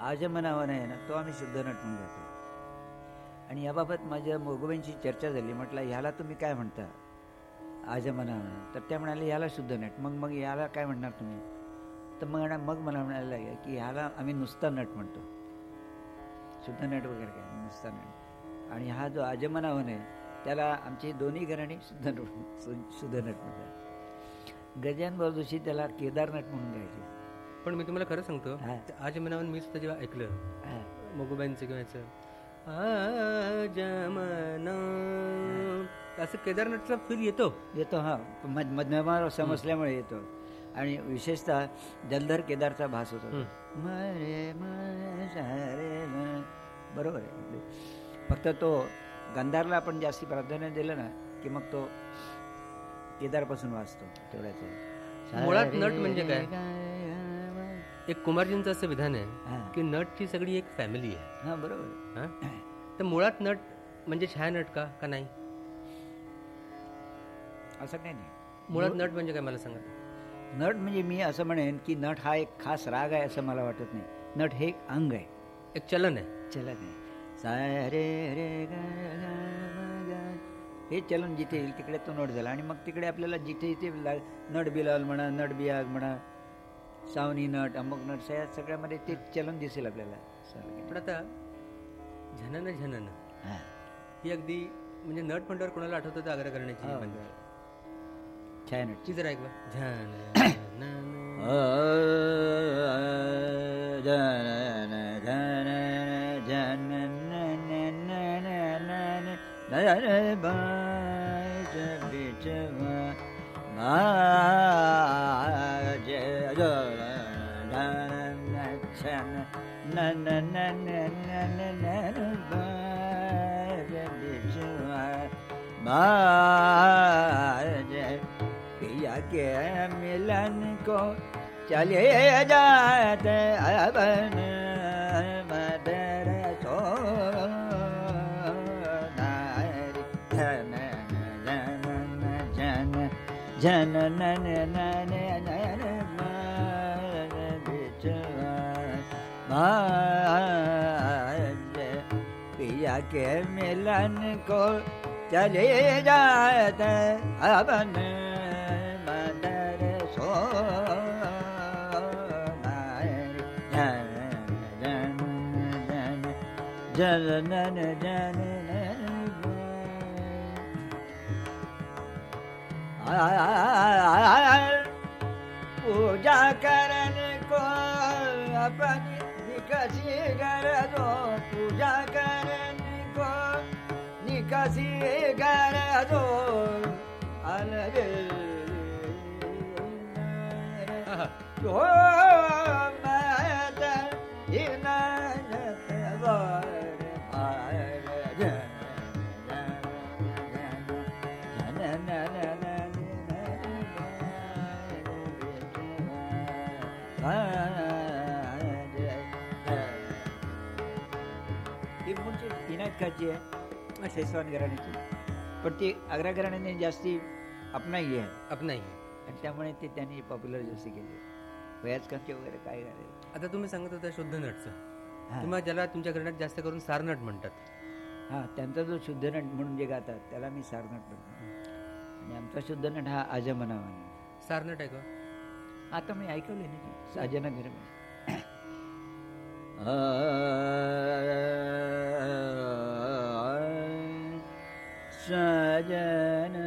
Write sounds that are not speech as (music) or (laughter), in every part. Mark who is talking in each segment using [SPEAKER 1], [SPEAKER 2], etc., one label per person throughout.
[SPEAKER 1] आजमनावन आहे ना तो आम्ही शुद्ध नट म्हणून जातो आणि याबाबत माझ्या मोगोबाईंची चर्चा झाली. म्हटलं ह्याला तुम्ही काय म्हणता? आजमनावन तर त्या म्हणाले ह्याला शुद्ध नट. मग मग याला काय म्हणणार तुम्ही? तर मग मग मला म्हणायला लागेल की ह्याला आम्ही नुसता नट म्हणतो. शुद्ध नट वगैरे काय? नुसता नट. आणि हा जो आजमनावन आहे त्याला आमची दोन्ही घराणी शुद्ध नट शुद्ध नट म्हणतात. गजान जोशी त्याला केदारनट म्हणून घ्यायचे
[SPEAKER 2] पण मी तुम्हाला खरं सांगतो. आज मनावर मी सुद्धा जेव्हा ऐकलं. मगुबाईंचं किंवा याचं आज मना असं केदारनाथचा फील येतो
[SPEAKER 1] येतो हा मध समजल्यामुळे येतो आणि विशेषतः जलधर केदारचा भास होतो. मरे. बरोबर आहे फक्त तो गंधारला आपण जास्ती प्राधान्य दिलं ना की मग तो केदारपासून वाचतो तेवढ्याच
[SPEAKER 2] मुळात नट म्हणजे काय? एक कुमारजींचं असं विधान आहे
[SPEAKER 1] हा.
[SPEAKER 2] की नटची सगळी एक फॅमिली आहे.
[SPEAKER 1] हा बरोबर.
[SPEAKER 2] हा? तर मुळात नट म्हणजे छाया नट का का नाही?
[SPEAKER 1] असं काही नाही.
[SPEAKER 2] मुळात नट म्हणजे काय मला सांगा.
[SPEAKER 1] नट म्हणजे मी असं म्हणेन की नट हा एक खास राग आहे असं मला वाटत नाही. नट हे एक अंग आहे.
[SPEAKER 2] एक चलन आहे.
[SPEAKER 1] चलन आहे. सारे रे. हे चलन जिथे येईल तिकडे तो नट झाला आणि मग तिकडे आपल्याला जिथे जिथे नट बिलाल म्हणा नट बियाग म्हणा सावनी नट अमुक नट सया सगळ्यामध्ये ते चलन दिसेल आपल्याला.
[SPEAKER 2] पण आता झनन झनन
[SPEAKER 1] हा.
[SPEAKER 2] ही अगदी म्हणजे नट म्हणल्यावर कोणाला आठवतं तर आग्रह करण्याची
[SPEAKER 1] हो, नट
[SPEAKER 2] ती जरा ऐकवा झन
[SPEAKER 1] पिया के मिलन को चले जाते अबन मदर सो जन जन नन नन पिया के मिलन को चले जाते अबन मदर सो जन जन जन जन जन पूजा को अपनी निकसी कर दो पूजा करने को निकसी कर दो अलग जो इनायतकाची आहे. शेसवान घराण्याची पण ती आग्रा घराण्याने जास्ती आपणाई आहे.
[SPEAKER 2] अपनाई
[SPEAKER 1] आणि त्यामुळे ते त्यांनी पॉप्युलर जास्ती केली. वयाजकांचे वगैरे काय झाले.
[SPEAKER 2] आता तुम्ही सांगत होता शुद्ध नटचं
[SPEAKER 1] हा.
[SPEAKER 2] तुम्हाला ज्याला तुमच्या घराण्यात जास्त करून सारनट म्हणतात.
[SPEAKER 1] हा त्यांचा जो शुद्ध नट म्हणून जे गातात त्याला मी सारनट म्हणतो. आणि आमचा शुद्ध नट हा आजमनावाने.
[SPEAKER 2] सारनट आहे का?
[SPEAKER 1] आता मी ऐकवले ना साजना घर (coughs) सजन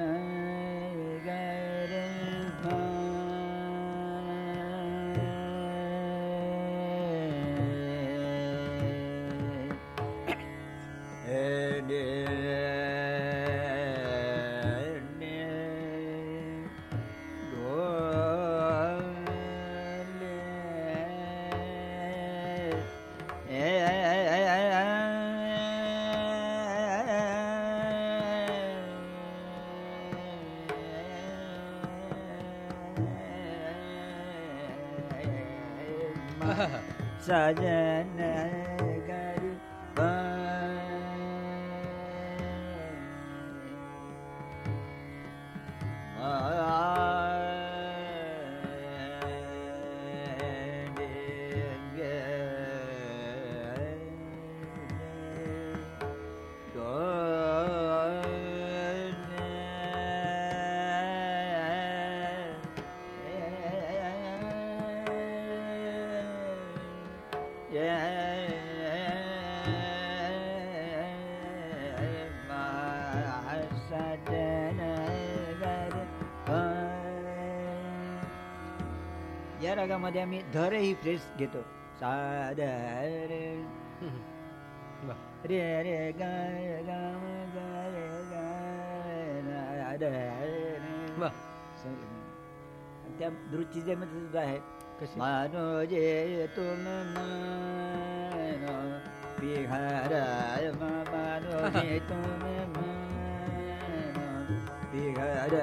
[SPEAKER 1] सजन धर ही फ्रेस घेतो. साद रे रे रे गा गा गा रे गा त्या दृष्टीमध्ये सुद्धा आहे. मानो जे तुम मानो बिहार (laughs) मानो जे तुम मानो बिहार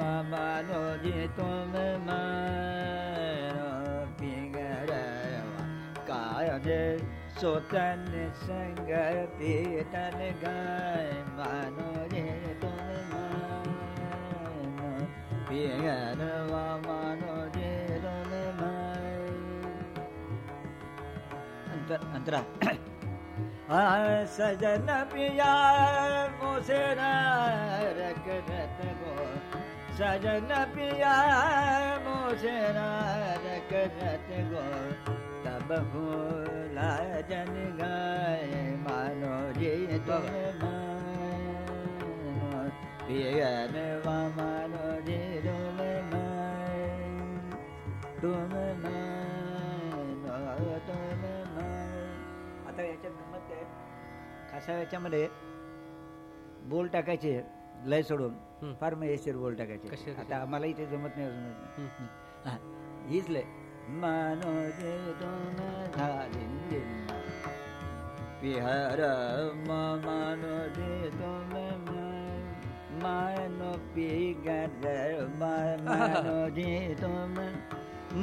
[SPEAKER 1] मानो जे तुम मानो. काय जे सोतन संग पीतन गाय मानो जे तुम मानो। बिहार मानो जे तुम माय अंतर अंतरा। (clears throat) आ सजन पिया मोसेरा रकरत गो सजन पिया मोसेरा रकरत गो तब भूला जन गाय मानो जी तुम मानो पियन मानो जी तुम मानो तुम मानो. तुम आता याच्यात गंमत काय? खासा याच्यामध्ये बोल टाकायचे लय सोडून. फार मजेशीर बोल टाकायचे? आता आम्हाला इथे जमत नाही अजून
[SPEAKER 2] हम्म, हम्म.
[SPEAKER 1] हा, हीच लय मानो जे तुम धारिंदिन विहार म- मानो जे तुम मा- मानो पिगर मा- मानो जे तुम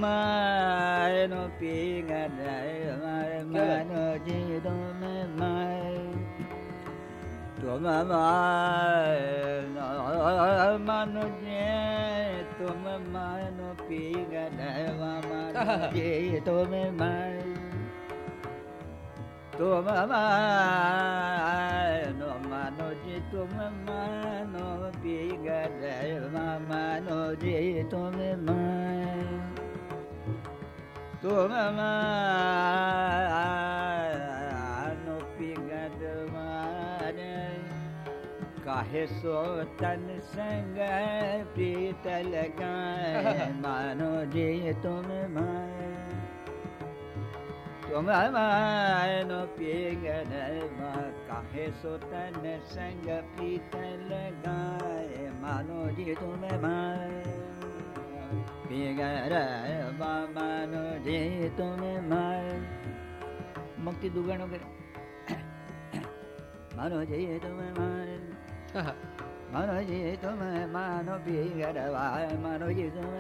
[SPEAKER 1] मानो पिगर मा- मानो जे तुम माय तुम मानो जे तुम मानो पिगर मानो जे तुम माय तुम मानो मानो जे तुम मानो पिगर मानो जे तुम माय तुम मानो काहे सो तन संग प्रीत लगाए (laughs) मानो जी तुम माय तुम मानो पिगद मा. काहे सो तन संग प्रीत लगाए मानो जी तुम माय पिगर मानो जे तुम माय मग ती दुगाण वगैरे मानो जे तुम. मानो जे तुम मानो पिगर मानो तुम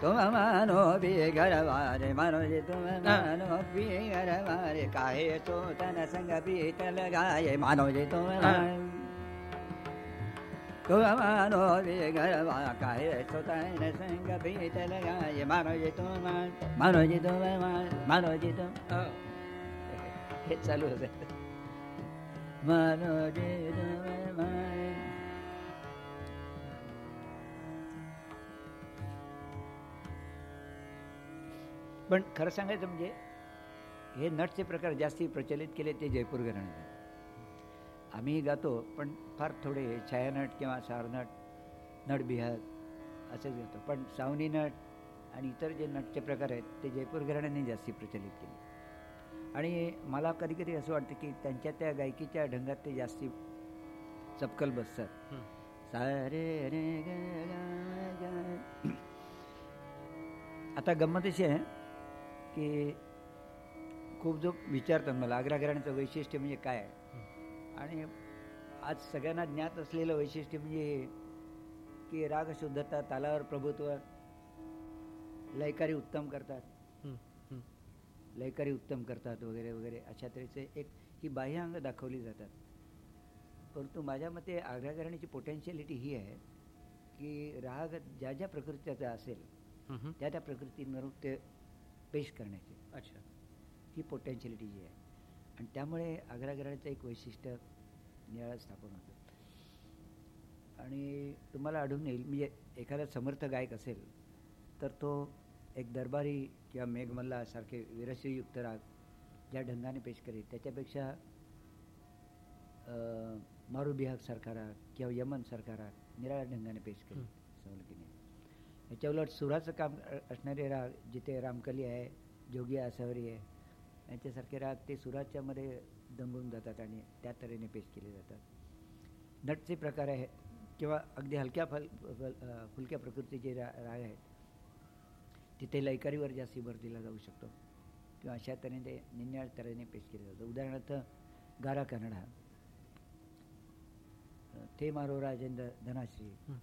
[SPEAKER 1] तुम मानो पिगर वारे मानो जे तुम मानो पिगर वारे काहे तो तन संग पीत लगाए मानो जे तुम माय तुम मानो विगरवा काहे तो तन संग पीत लगाए मानो जे तुम मान मानो जे तुम मान मानो जे तुम हे चालू होते मान पण खरं सांगायचं म्हणजे हे नटचे प्रकार जास्ती प्रचलित केले ते जयपूर घराण्याने आम्ही गातो पण फार थोडे छायानट किंवा सारनट नट बिहार असेच गातो. पण सावनी नट आणि इतर जे नटचे प्रकार आहेत ते जयपूर घराण्याने जास्ती प्रचलित केले. आणि मला कधी कधी असं वाटतं की त्यांच्या त्या गायकीच्या ढंगात ते जास्ती चपकल बसतात. सारे रे ग ग ग. आता गंमत अशी आहे की खूप जो विचारतात मला आग्रा घराण्याचं वैशिष्ट्य म्हणजे काय आहे आणि आज सगळ्यांना ज्ञात असलेलं वैशिष्ट्य म्हणजे हे की राग शुद्धता तालावर प्रभुत्व लयकारी उत्तम करतात. लयकारी उत्तम करतात वगैरे वगैरे अशा तऱ्हेचे एक ही बाह्य अंग दाखवली जातात. परंतु माझ्या मते आग्रा घराण्याची पोटेन्शियलिटी ही आहे की राग ज्या ज्या प्रकृतीचा असेल. त्या त्या प्रकृतींवर ते पेश करण्याची.
[SPEAKER 2] अच्छा.
[SPEAKER 1] ही पोटेन्शियलिटी जी आहे. आणि त्यामुळे आग्रा घराण्याचं एक वैशिष्ट्य निळा स्थापन होतं. आणि तुम्हाला आढळून येईल म्हणजे एखादा समर्थ गायक असेल तर तो एक दरबारी किंवा मेघमल्लासारखे विरसयुक्त राग ज्या ढंगाने पेश करीत त्याच्यापेक्षा मारुबिहागसारखा राग किंवा यमनसारखा राग निराळ्या ढंगाने पेश करीत सवलकीने याच्या उलट सुराचं काम असणारे राग जिथे रामकली आहे जोगी आसावरी आहे यांच्यासारखे राग ते सुराच्या मध्ये दंगून जातात आणि त्या तऱ्हेने पेश केले जातात. नटचे प्रकार आहे किंवा अगदी हलक्या फल फुलक्या प्रकृतीचे रा राग आहेत. तिथे लयकारीवर जास्ती भर दिला जाऊ शकतो. किंवा अशा तऱ्हेने ते निन्याळ तऱ्हेने पेश केले जातं उदाहरणार्थ गारा कन्नडा ते मारो राजेंद्र धनाश्री.
[SPEAKER 2] हं.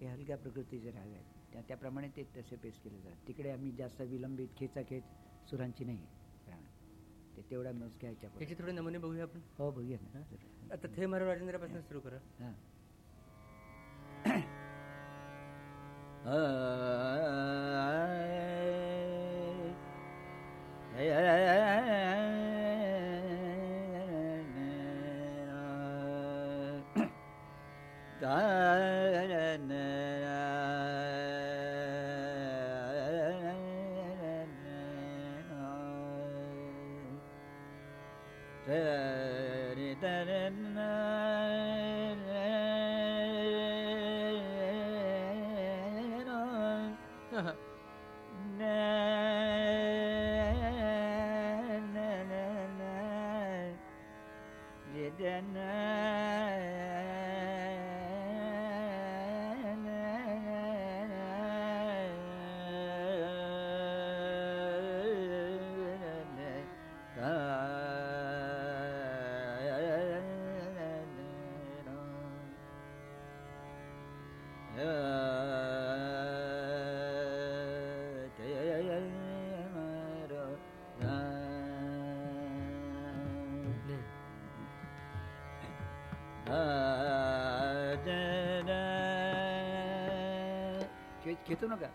[SPEAKER 1] हलक्या प्रकृतीचे राग आहेत. त्या त्याप्रमाणे ते तसे पेश केले जातात. तिकडे आम्ही जास्त विलंबित खेचाखेच सुरांची नाही राहणार. ते तेवढ्या मोजक्या ह्याच्या
[SPEAKER 2] याचे थोडे नमुने बघूया आपण.
[SPEAKER 1] हो बघूया ना.
[SPEAKER 2] आता थे मारो राजेंद्रापासून सुरू करा.
[SPEAKER 1] हां.
[SPEAKER 2] नाही.
[SPEAKER 1] खेचू नका.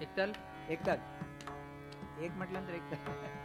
[SPEAKER 2] एक ताल
[SPEAKER 1] एक एक म्हटल्यानंतर एक.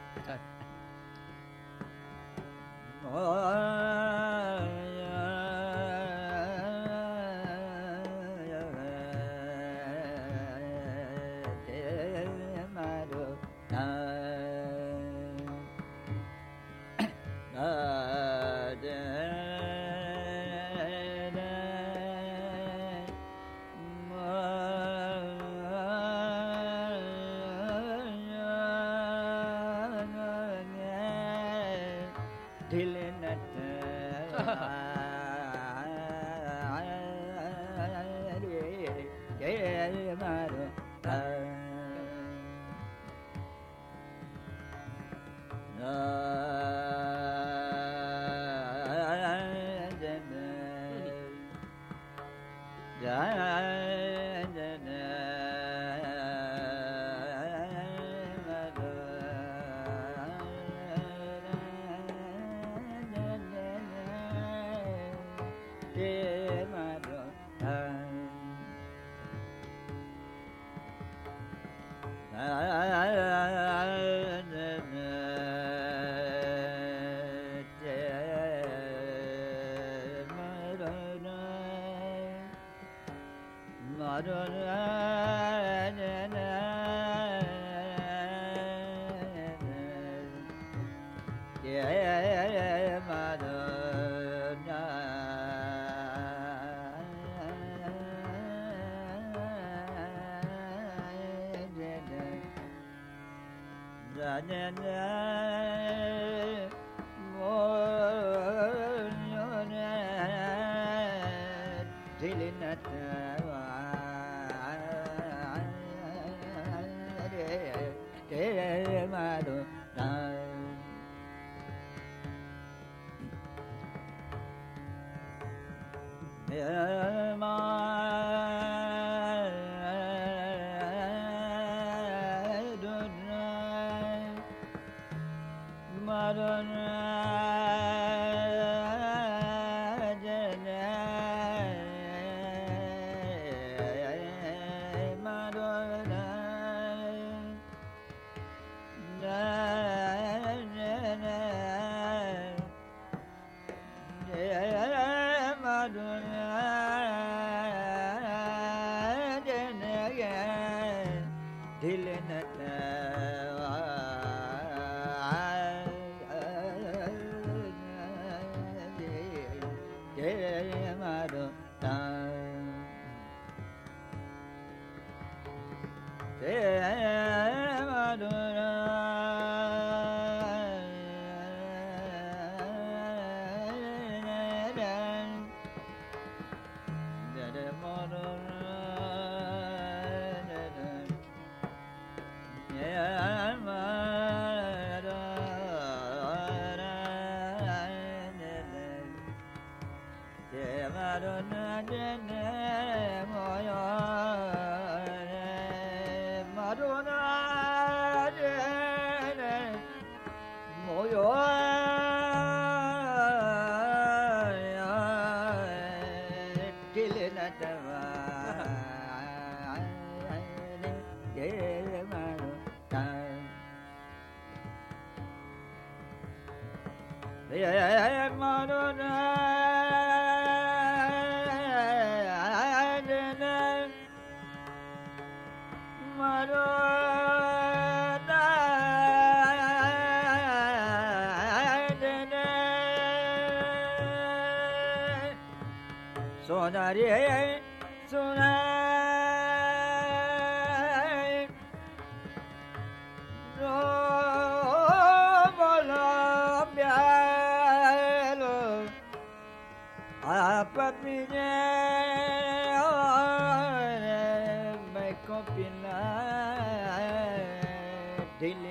[SPEAKER 1] Yeah, yeah.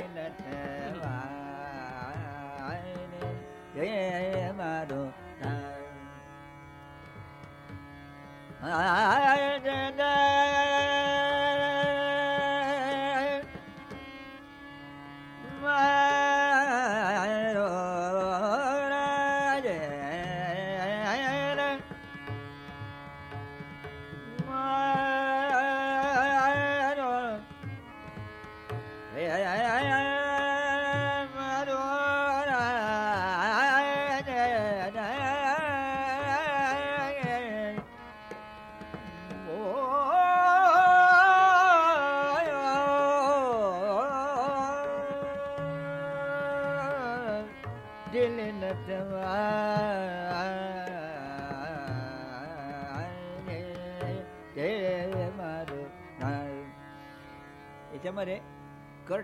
[SPEAKER 1] दिल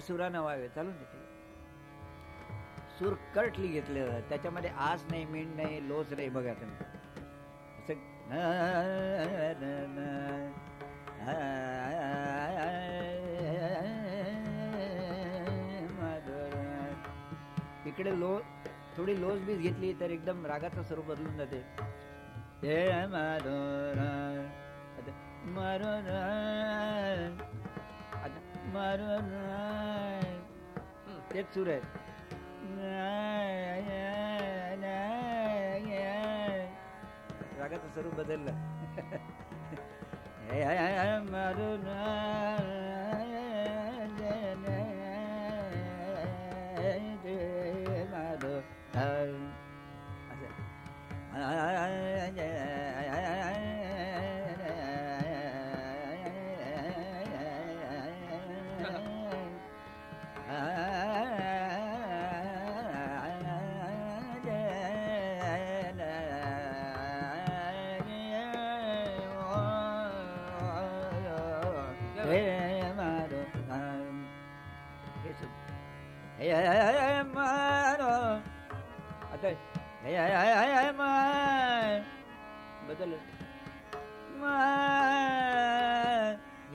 [SPEAKER 1] कट सुरा व्हावे चालून देते सूर कर्टली घेतले त्याच्यामध्ये आस नाही मींड नाही लोच नाही बघा तुम्ही. इकडे लो थोडी लोज बीज घेतली तर एकदम रागाचं स्वरूप बदलून जाते. हे मारो आता एक सूर आहे. रागाचं स्वरूप बदललं. (laughs)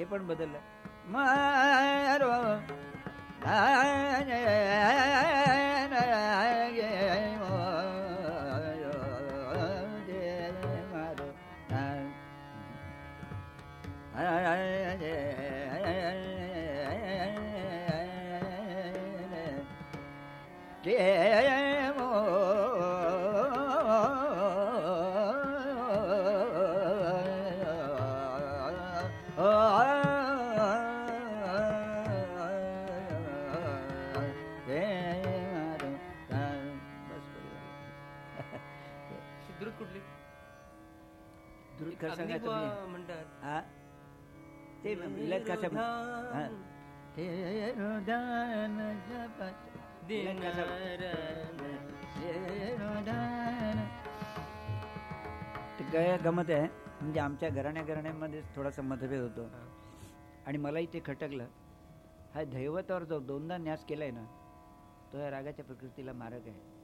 [SPEAKER 1] हे पण बदललं. मारो सांगा
[SPEAKER 2] अग्निबुवा
[SPEAKER 1] तुम्ही
[SPEAKER 2] म्हणतात
[SPEAKER 1] ते कसं हा. दिन गया गमत आहे. म्हणजे आमच्या घराण्या घराण्यामध्ये थोडासा मतभेद होतो. आणि मलाही ते खटकलं. हा दैवतावर जो दोनदा न्यास केलाय ना तो या रागाच्या प्रकृतीला मारक आहे.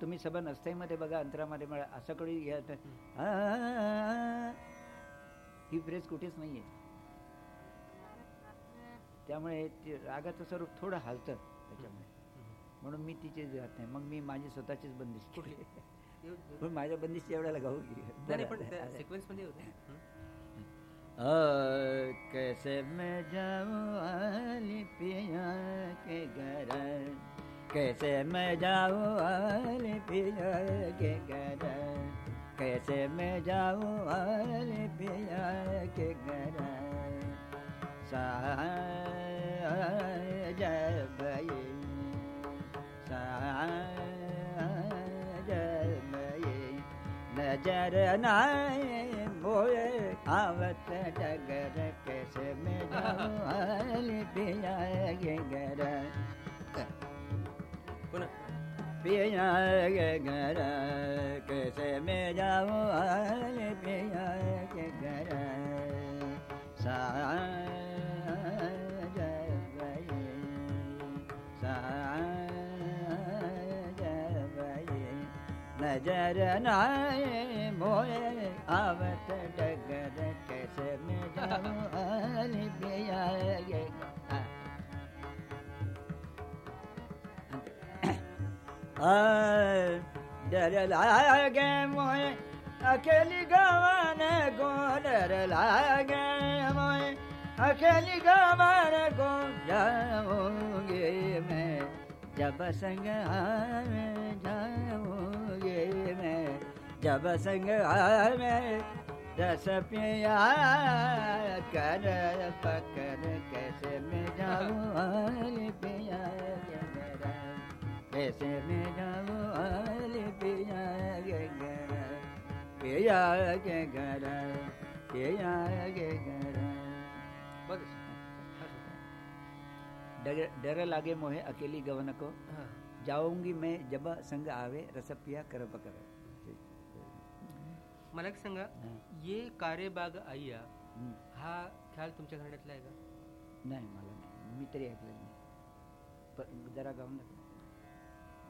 [SPEAKER 1] तुम्ही सबन अस्थाईमध्ये बघा अंतरामध्ये मला असं कधी या- आ- ही फ्रेज कुठेच नाहीये. त्यामुळे रागाचं स्वरूप थोडं हालतं त्याच्यामुळे. म्हणून मी तिचे जात नाही. मग मी माझी स्वतःचीच बंदिश? पण माझ्या बंदिशच्या एवढ्याला गाऊ
[SPEAKER 2] सिक्वेन्समध्ये होते.
[SPEAKER 1] आ, कैसे मैं जाऊं आली पिया के घर? कैसे मैं जाऊँ आली पिया के घर कैसे मैं जाऊँ आली पिया के घर साजब ये साजब ये नजर नाए मोए आवत डगर कैसे में जाऊँ आली पिया के घर के घर कैसे में साजब ये साजब ये नजर नाए मोए आवत डगर कैसे में घर लागे मोए अकेली गवन को डर लागे मोए अकेली गवन को जाऊँगे मैं जब संग आवे जाऊँगे मैं जब संग आवे रस पिया कर पकड़ कैसे मैं जाऊँ पिया कैसे मैं आली पिया के घर पिया के घर पिया के घर। डर डर लागे मोहे अकेली गवन को। जाऊँगी मैं जब संग आवे रस पिया कर पकर
[SPEAKER 2] मला एक सांगा
[SPEAKER 1] हा.
[SPEAKER 2] ये कारे बाग आईया
[SPEAKER 1] हम्म.
[SPEAKER 2] हा ख्याल तुमच्या घराण्यातला आहे का?
[SPEAKER 1] नाही मला नाही. मी तरी ऐकलं नाही. जरा गाऊन दाखव.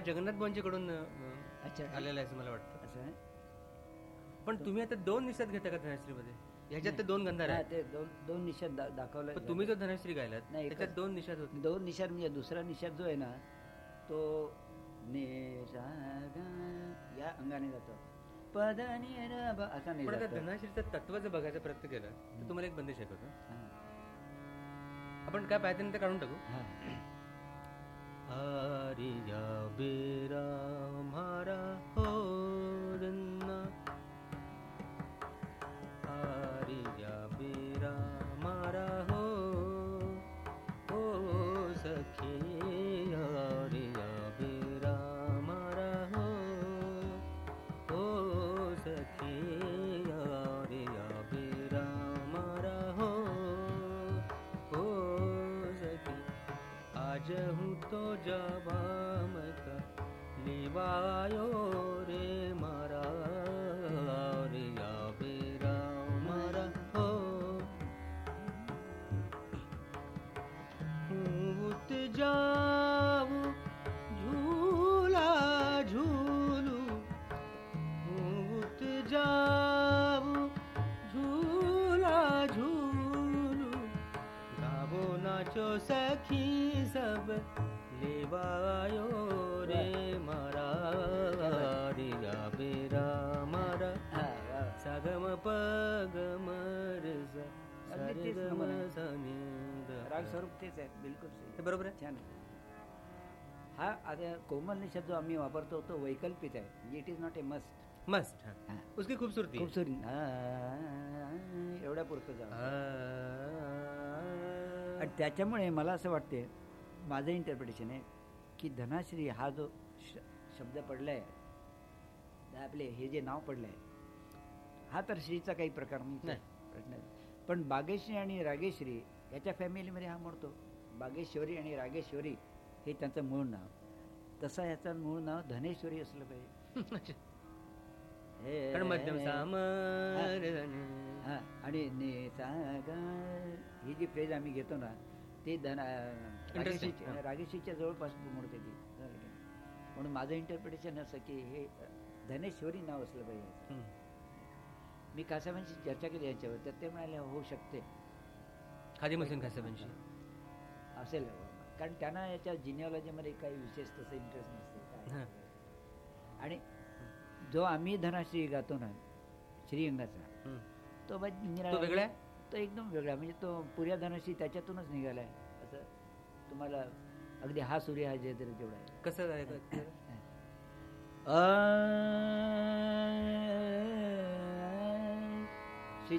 [SPEAKER 2] जगन्नाथ बुवांच्याकडून अं,
[SPEAKER 1] अच्छा.
[SPEAKER 2] आलेला आहे असं मला वाटतं.
[SPEAKER 1] असं आहे?
[SPEAKER 2] पण तुम्ही आता दोन निषाद घेता का धनश्रीमध्ये? ह्याच्यात ते दोन गंधार
[SPEAKER 1] हा,
[SPEAKER 2] आहेत
[SPEAKER 1] ते दोन दोन निषाद दा- दाखवलं
[SPEAKER 2] पण तुम्ही जो धनश्री गायलात
[SPEAKER 1] नाही.
[SPEAKER 2] त्याच्यात दोन निषाद होते.
[SPEAKER 1] दोन निषाद म्हणजे दुसरा निषाद जो आहे ना तो निषाद या अंगाने जातो. पद असा नाही.
[SPEAKER 2] धनश्रीचं तत्व जर बघायचा प्रयत्न केला तर तुम्हाला एक बंदिश ऐकवतो
[SPEAKER 1] हा,
[SPEAKER 2] आपण काय पाहिजे ते काढून टाकू? हारीरा निवायो।
[SPEAKER 1] स्वरूप तेच आहे. बिलकुल
[SPEAKER 2] बरोबर आहे?
[SPEAKER 1] छान. हा आता कोमल शब्द आम्ही वापरतो तो वैकल्पिक आहे. It is not a must
[SPEAKER 2] मस्त हा. उसकी खूबसूरती.
[SPEAKER 1] खूप सुरी. एवढ्या पुरतं जा आणि त्याच्यामुळे मला असं वाटते माझं इंटरप्रिटेशन आहे की धनाश्री हा जो शब्द पडला आहे आपले हे जे नाव पडलं आहे हा तर श्रीचा काही प्रकार नाही. प्रश्न. पण बागेश्री आणि रागेश्री याच्या फॅमिलीमध्ये हा म्हणतो बागेश्वरी आणि रागेश्वरी हे त्यांचं मूळ नाव. तसं याचं मूळ नाव धनेश्वरी असलं पाहिजे. (laughs) आणि ही जी फ्रेज आम्ही घेतो ना ती धन रागेशीच्या. रागेशीच्या जवळपास मोडते ती. म्हणून माझं इंटरप्रिटेशन असं की हे धनेश्वरी नाव असलं पाहिजे. मी कासाबांशी चर्चा केली याच्यावर तर ते म्हणाले होऊ शकते.
[SPEAKER 2] खादी मशीन खासाबांशी
[SPEAKER 1] असेल कारण त्यांना याच्या जिनिओलॉजीमध्ये काही विशेष तसं इंटरेस्ट नसते. आणि जो आम्ही धनाश्री गातो ना श्रीअंगाचा. तो
[SPEAKER 2] वेगळा?
[SPEAKER 1] तो एकदम वेगळा म्हणजे तो पुऱ्या धनाशी त्याच्यातूनच निघालाय असं तुम्हाला अगदी हा सूर्य हा जय तरी तेवढा आहे.
[SPEAKER 2] कसं आहे?
[SPEAKER 1] श्री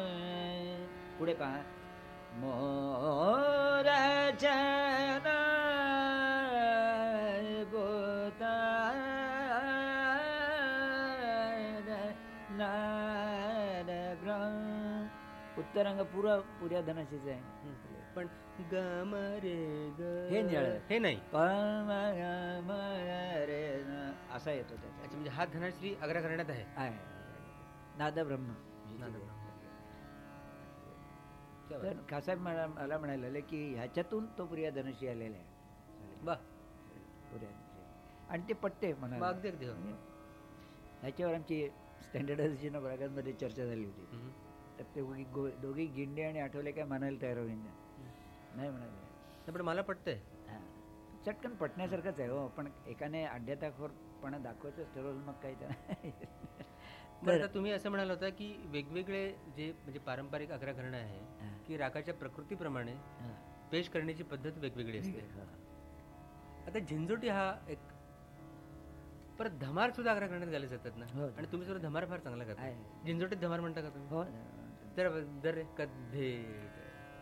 [SPEAKER 1] पुढे पहा मोर चरण गोता उत्तरांग पुरा पुऱ्या धनाशीच आहे.
[SPEAKER 2] पण गम रे ग.
[SPEAKER 1] हे निळं.
[SPEAKER 2] हे नाही.
[SPEAKER 1] पम गम रे न. असा येतो त्याचा.
[SPEAKER 2] म्हणजे हा धनाश्री आग्रा करण्यात आहे.
[SPEAKER 1] आहे. नादब्रह्म.
[SPEAKER 2] नादब्रह्म.
[SPEAKER 1] तर खासाहेब मला मला म्हणाले की ह्याच्यातून तो प्रिया धनुषी आलेला आहे.
[SPEAKER 2] वा
[SPEAKER 1] धनुषी आणि ते पटते
[SPEAKER 2] मग
[SPEAKER 1] म्हणाला
[SPEAKER 2] अगदी अगदी.
[SPEAKER 1] ह्याच्यावर आमची स्टँडर्डायझेशन ऑफ रागांमध्ये चर्चा झाली होती. तर ते दोघी गो- दोघी गिंडे आणि आठवले काय म्हणायला तयार होईन. नाही म्हणाले.
[SPEAKER 2] पण मला पटतंय.
[SPEAKER 1] हा. चटकन पटण्यासारखंच आहे हो पण एकाने अड्ड्याताखोरपणा दाखवायचंच ठरवलं मग काय तर
[SPEAKER 2] तुम्ही असं म्हणाल होता की वेगवेगळे जे म्हणजे पारंपरिक अकरा घरणं आहे. की रागाच्या प्रकृतीप्रमाणे. पेश करण्याची पद्धत वेगवेगळी असते. आता झिंजोटी हा एक परत धमार सुद्धा अकरा घरण्यात घाले जातात ना?
[SPEAKER 1] हो.
[SPEAKER 2] आणि तुम्ही सुद्धा धमार फार चांगला करता. झिंजोटीत धमार म्हणता का तुम्ही?
[SPEAKER 1] हो.
[SPEAKER 2] तर दर कधे?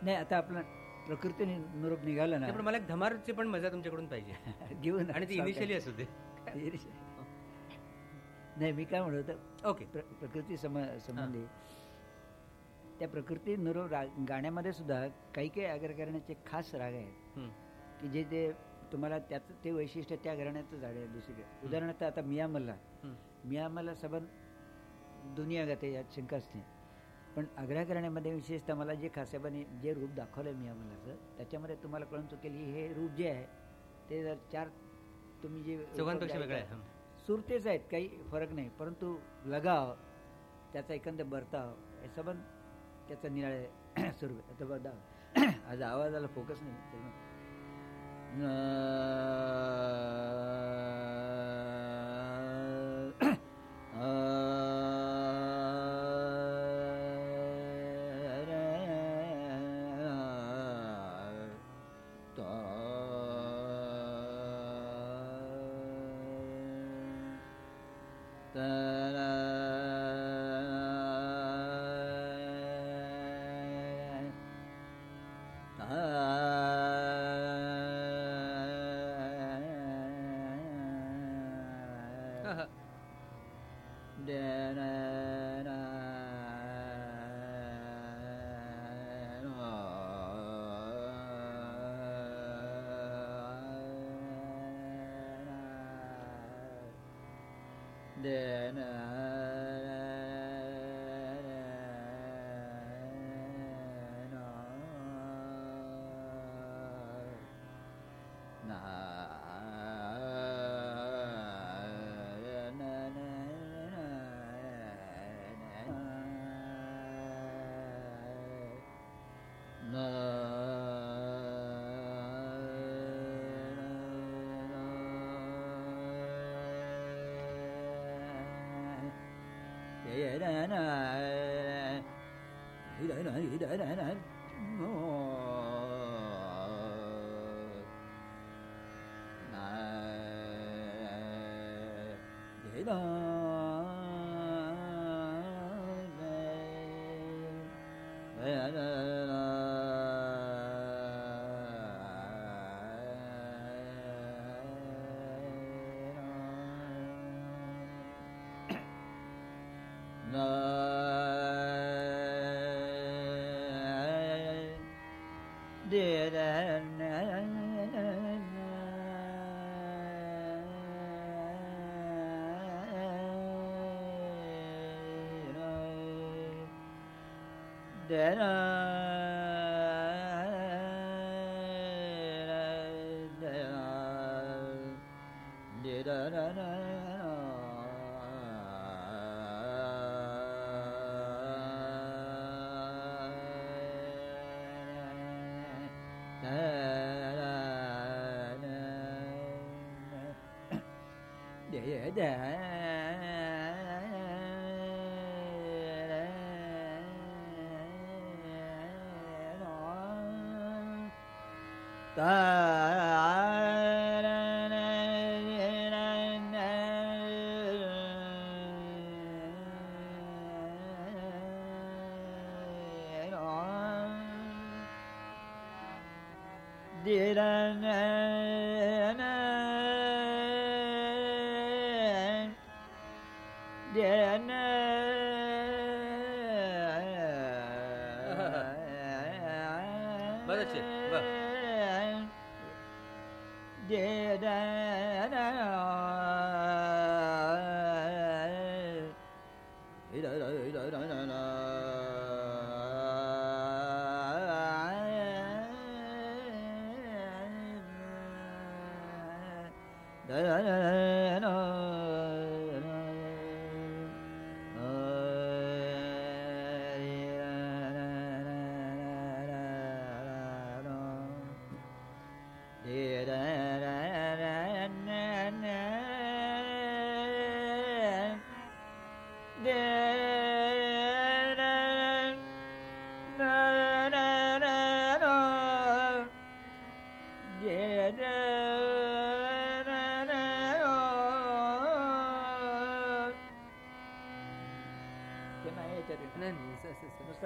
[SPEAKER 1] नाही आता आपला प्रकृती निरोप निघाला ना.
[SPEAKER 2] पण मला एक धमारची पण मजा तुमच्याकडून पाहिजे. (laughs)
[SPEAKER 1] घेऊन
[SPEAKER 2] आणि ती इनिशियली असू दे.
[SPEAKER 1] नाही मी काय म्हणत
[SPEAKER 2] ओके
[SPEAKER 1] प्र- प्रकृती सम संबंधी त्या प्रकृती राग गाण्यामध्ये सुद्धा काही काही आग्रह करण्याचे खास राग आहेत. की जे ते तुम्हाला त्याचं ते वैशिष्ट्य त्या घराण्याचं झाड आहे दुसरीकडे उदाहरणार्थ आता मियामल्ला. मियामल्ला सबन दुनिया गाते यात शंकाच नाही पण आग्रा करण्यामध्ये विशेषतः मला जे खासाबाने जे रूप दाखवलं मियामल्लाचं त्याच्यामध्ये तुम्हाला कळून चुकेल की हे रूप जे आहे ते जर चार तुम्ही जे
[SPEAKER 2] चौघांपेक्षा
[SPEAKER 1] रूपं
[SPEAKER 2] वेगळं आहे
[SPEAKER 1] गायता,
[SPEAKER 2] हं.
[SPEAKER 1] सूर तेच आहेत काही फरक नाही परंतु लगाव त्याचा एकंदर बर्ताव हे सबंध त्याचा निराळे (clears throat) सूर आता बघा (clears throat) आज आवाजाला फोकस नाही.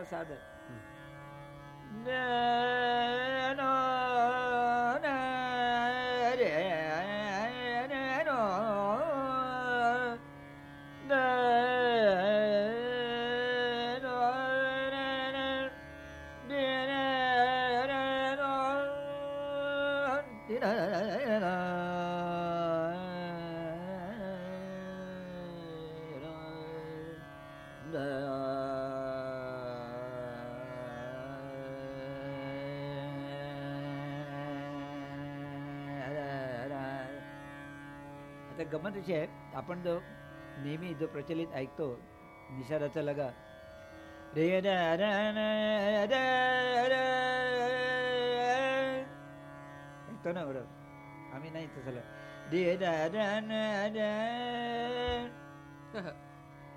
[SPEAKER 2] असं- असं. (laughs)
[SPEAKER 1] आता गमत अशी आहे आपण जो नेहमी जो प्रचलित ऐकतो निषादाचा लगा रे र ऐकतो ना बरं आम्ही नाही तसं रे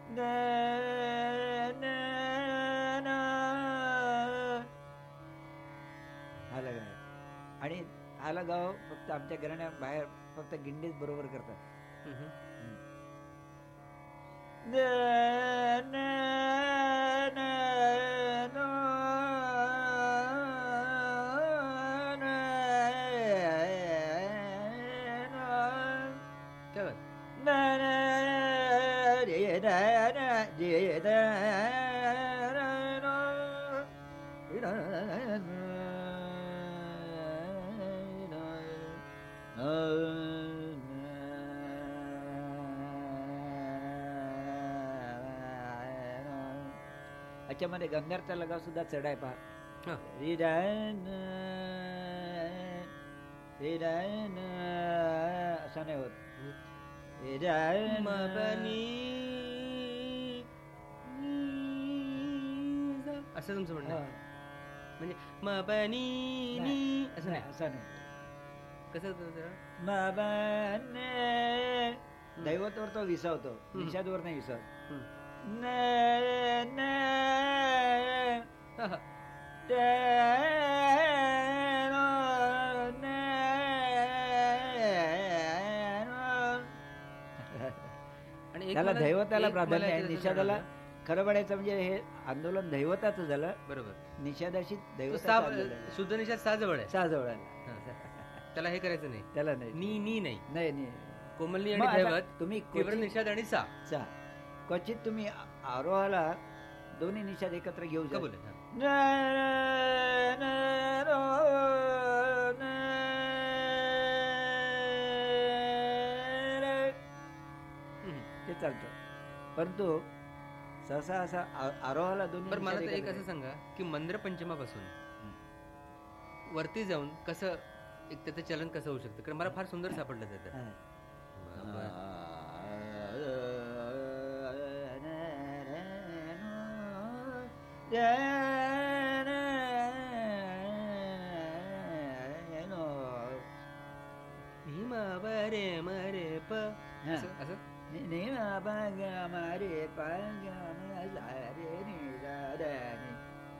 [SPEAKER 1] द न हा लगा आणि हा लगाव फक्त आमच्या घराण्या बाहेर फक्त गिंडीच बरोबर करतात
[SPEAKER 2] हम्म.
[SPEAKER 1] द याच्यामध्ये गंधारचा लगाव सुद्धा चढ आहे पहा. रिडायन रिडायन असा नाही होत. रिडायन
[SPEAKER 2] असं तुमचं म्हणणं? म्हणजे म बनी नी असं नाही.
[SPEAKER 1] असं नाही.
[SPEAKER 2] कसं?
[SPEAKER 1] बाबाने दैवतवर तो विसावतो. निषादवर नाही विसावत. (laughs) (laughs)
[SPEAKER 2] त्याला दैवताला प्राधान्य आहे निषादाला. खरं म्हणायचं म्हणजे हे आंदोलन दैवताचं झालं.
[SPEAKER 1] बरोबर.
[SPEAKER 2] निषादाशी
[SPEAKER 1] तो
[SPEAKER 2] दैवताचं
[SPEAKER 1] सहा
[SPEAKER 2] आंदोलन. आहे.
[SPEAKER 1] शुद्ध निषाद सहा जवळ आहे.
[SPEAKER 2] सहा जवळ आला.
[SPEAKER 1] हा. त्याला हे करायचं नाही.
[SPEAKER 2] त्याला नाही.
[SPEAKER 1] नी नी नाही.
[SPEAKER 2] नाही
[SPEAKER 1] कोमलनी आणि दैवत
[SPEAKER 2] तुम्ही
[SPEAKER 1] निषाद आणि सा.
[SPEAKER 2] चा क्वचित तुम्ही आरोहाला दोन्ही निषाद एकत्र घेऊ. ते चालतं. परंतु सहसा असा आरोहाला दोन्ही
[SPEAKER 1] बरं मला एक असं सांगा की मंद्र पंचमापासून वरती जाऊन कसं एक त्याचं चलन कसं होऊ शकतं? कारण मला फार सुंदर सापडलं त्याचं. भीमा बरे मरे प
[SPEAKER 2] हा.
[SPEAKER 1] असं?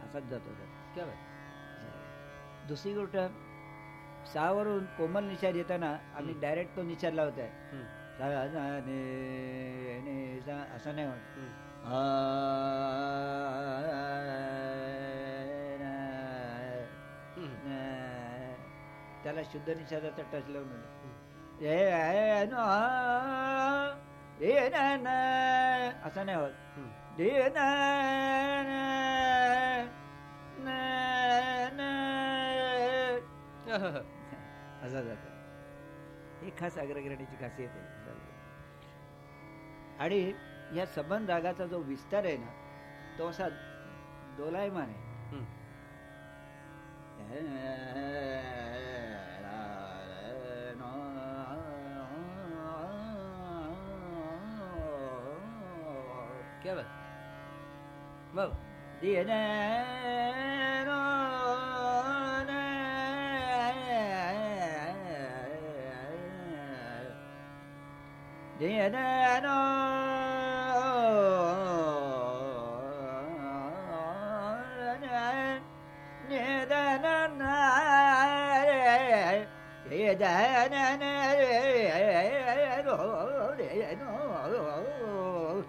[SPEAKER 2] असाच जातो.
[SPEAKER 1] क्या
[SPEAKER 2] दुसरी गोष्ट सहावरून कोमल निषाद येताना आम्ही. डायरेक्ट तो निषाद लावत आहे असं नाही होत त्याला शुद्ध निषादाचा टच लावून. असं नाही होत. दे, न, न, न, न. असा जातो ही खास अग्रगणीची खासियत आहे आणि या संबंध रागाचा जो विस्तार आहे ना तो असा दोलायमान आहे
[SPEAKER 1] हम्म. क्या बात मग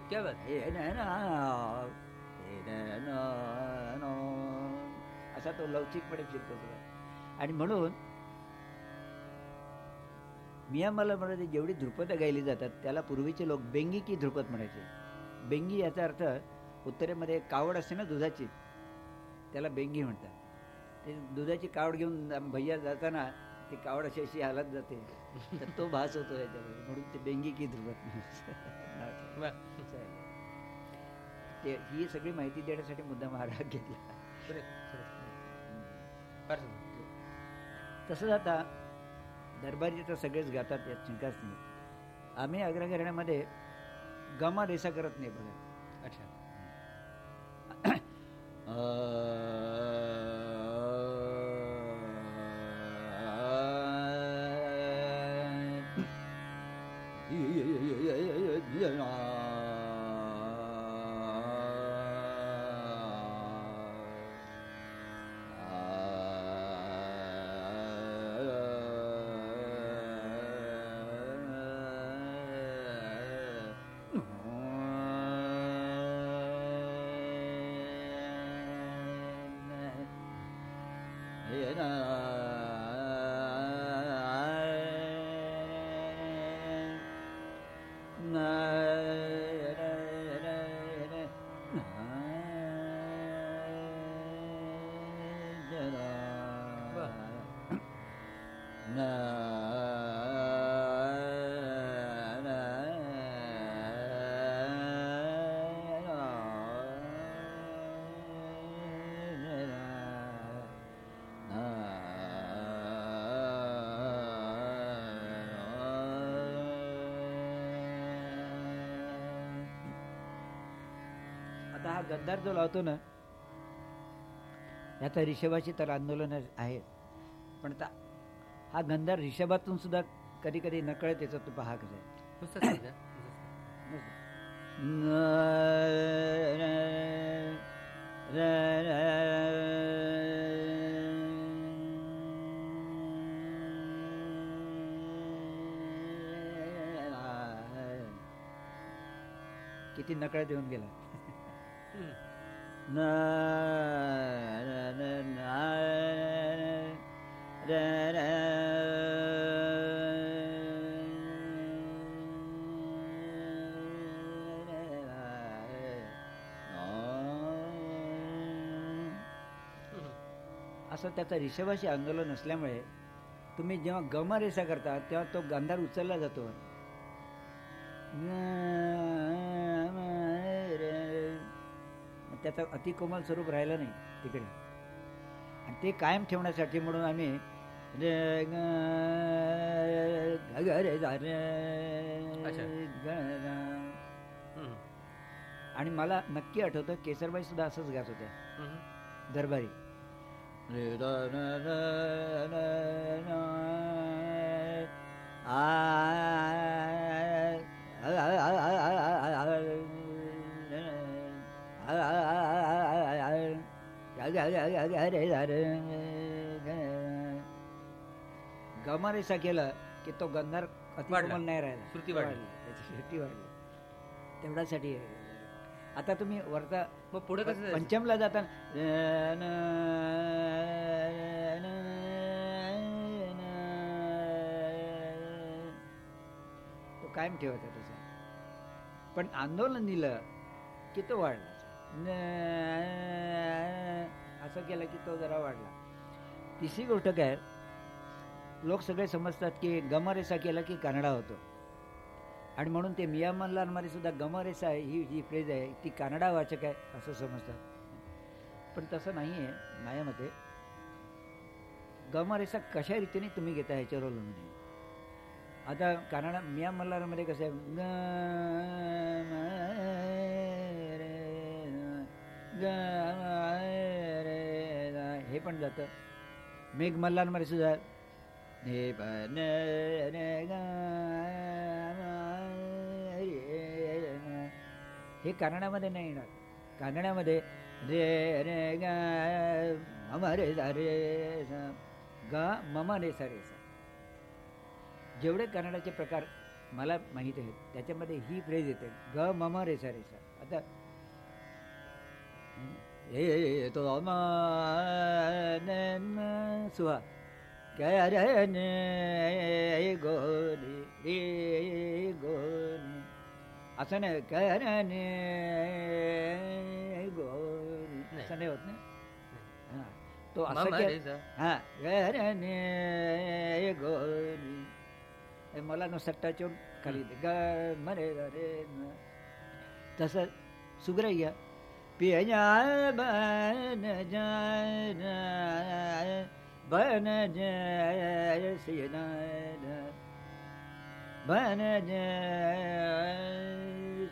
[SPEAKER 1] क्या बात
[SPEAKER 2] असा तो लवचिकपणे फिरतो आणि म्हणून मियामलामध्ये जेवढी ध्रुपदं गायली जातात त्याला पूर्वीचे लोक बेंगी की ध्रुपद म्हणायचे. बेंगी याचा अर्थ उत्तरेमध्ये कावड असते ना दुधाची त्याला बेंगी म्हणतात. ते दुधाची कावड घेऊन भैया जाताना ती कावड अशी अशी हालत जाते. तर तो भास होतो याच्यामध्ये. म्हणून ते बेंगी की आहे. (laughs) ते ही सगळी माहिती देण्यासाठी मुद्दा महाराज घेतला. तसंच आता दरबारी तर सगळेच गातात यात शंकाच नाही आम्ही अग्रगरण्यामध्ये गमा रेसा करत नाही बघा.
[SPEAKER 1] अच्छा. (clears throat)
[SPEAKER 2] हा गद्दार जो लावतो ना याचा रिषभाची तर आंदोलन आहे. पण आता हा गंधार रिषभातून सुद्धा कधी कधी नकळत येतो तो पहा कसं आहे.
[SPEAKER 1] किती नकळत येऊन गेला.
[SPEAKER 2] Oh.
[SPEAKER 1] असं त्याचा रिषभाशी आंदोलन असल्यामुळे तुम्ही जेव्हा गम रेसा करता तेव्हा तो गांधार उचलला जातो. त्याचं अतिकोमल स्वरूप राहिलं नाही तिकडे. आणि ते कायम ठेवण्यासाठी म्हणून आम्ही. आणि मला नक्की आठवतं केसरबाई सुद्धा असंच गात होत्या. दरबारी. आ गमारेसा केलं की तो गंधार. अतिकोमल नाही राहिला
[SPEAKER 2] श्रुती वाढली.
[SPEAKER 1] त्याची श्रुती वाढली तेवढ्यासाठी आता तुम्ही वरता
[SPEAKER 2] मग पुढे कसं?
[SPEAKER 1] पंचमला जाताना तो कायम ठेवायचा तसा पण आंदोलन दिलं की तो वाढला असं केलं की तो जरा वाढला. तिसरी गोष्ट काय लोक सगळे समजतात की गमरेसा केला की कानडा होतो. आणि म्हणून ते मिया मल्लारमध्ये सुद्धा गमरेसा आहे ही जी फ्रेज आहे ती कानडा वाचक आहे असं समजतात. पण तसं नाही आहे माझ्या मते. गमरेसा कशा रीतीने तुम्ही घेता ह्याच्यावर अवलंबून आहे? आता कानडा मिया मल्हारमध्ये कसं आहे? ग रे ग हे पण जातं. मेघ मल्लांमध्ये सुद्धा ने हे कानडामध्ये नाही येणार. कानड्यामध्ये रे रे ग मम रे सा रे ग मम रे सा रे सा. जेवढे कन्नडाचे प्रकार मला माहीत आहेत त्याच्यामध्ये ही फ्रेज येते ग मम रे सा रे सा. आता सुहा करणे गोरी रे गोरी असं करणे गोरी. असं नाही होत ना हा. तो असं. हा करणे गोरी मला न सट्टा चोन खाली ग मरे रे तसं सुग्रह्य पिया बन जान बन जय श्रीनाथ बन जय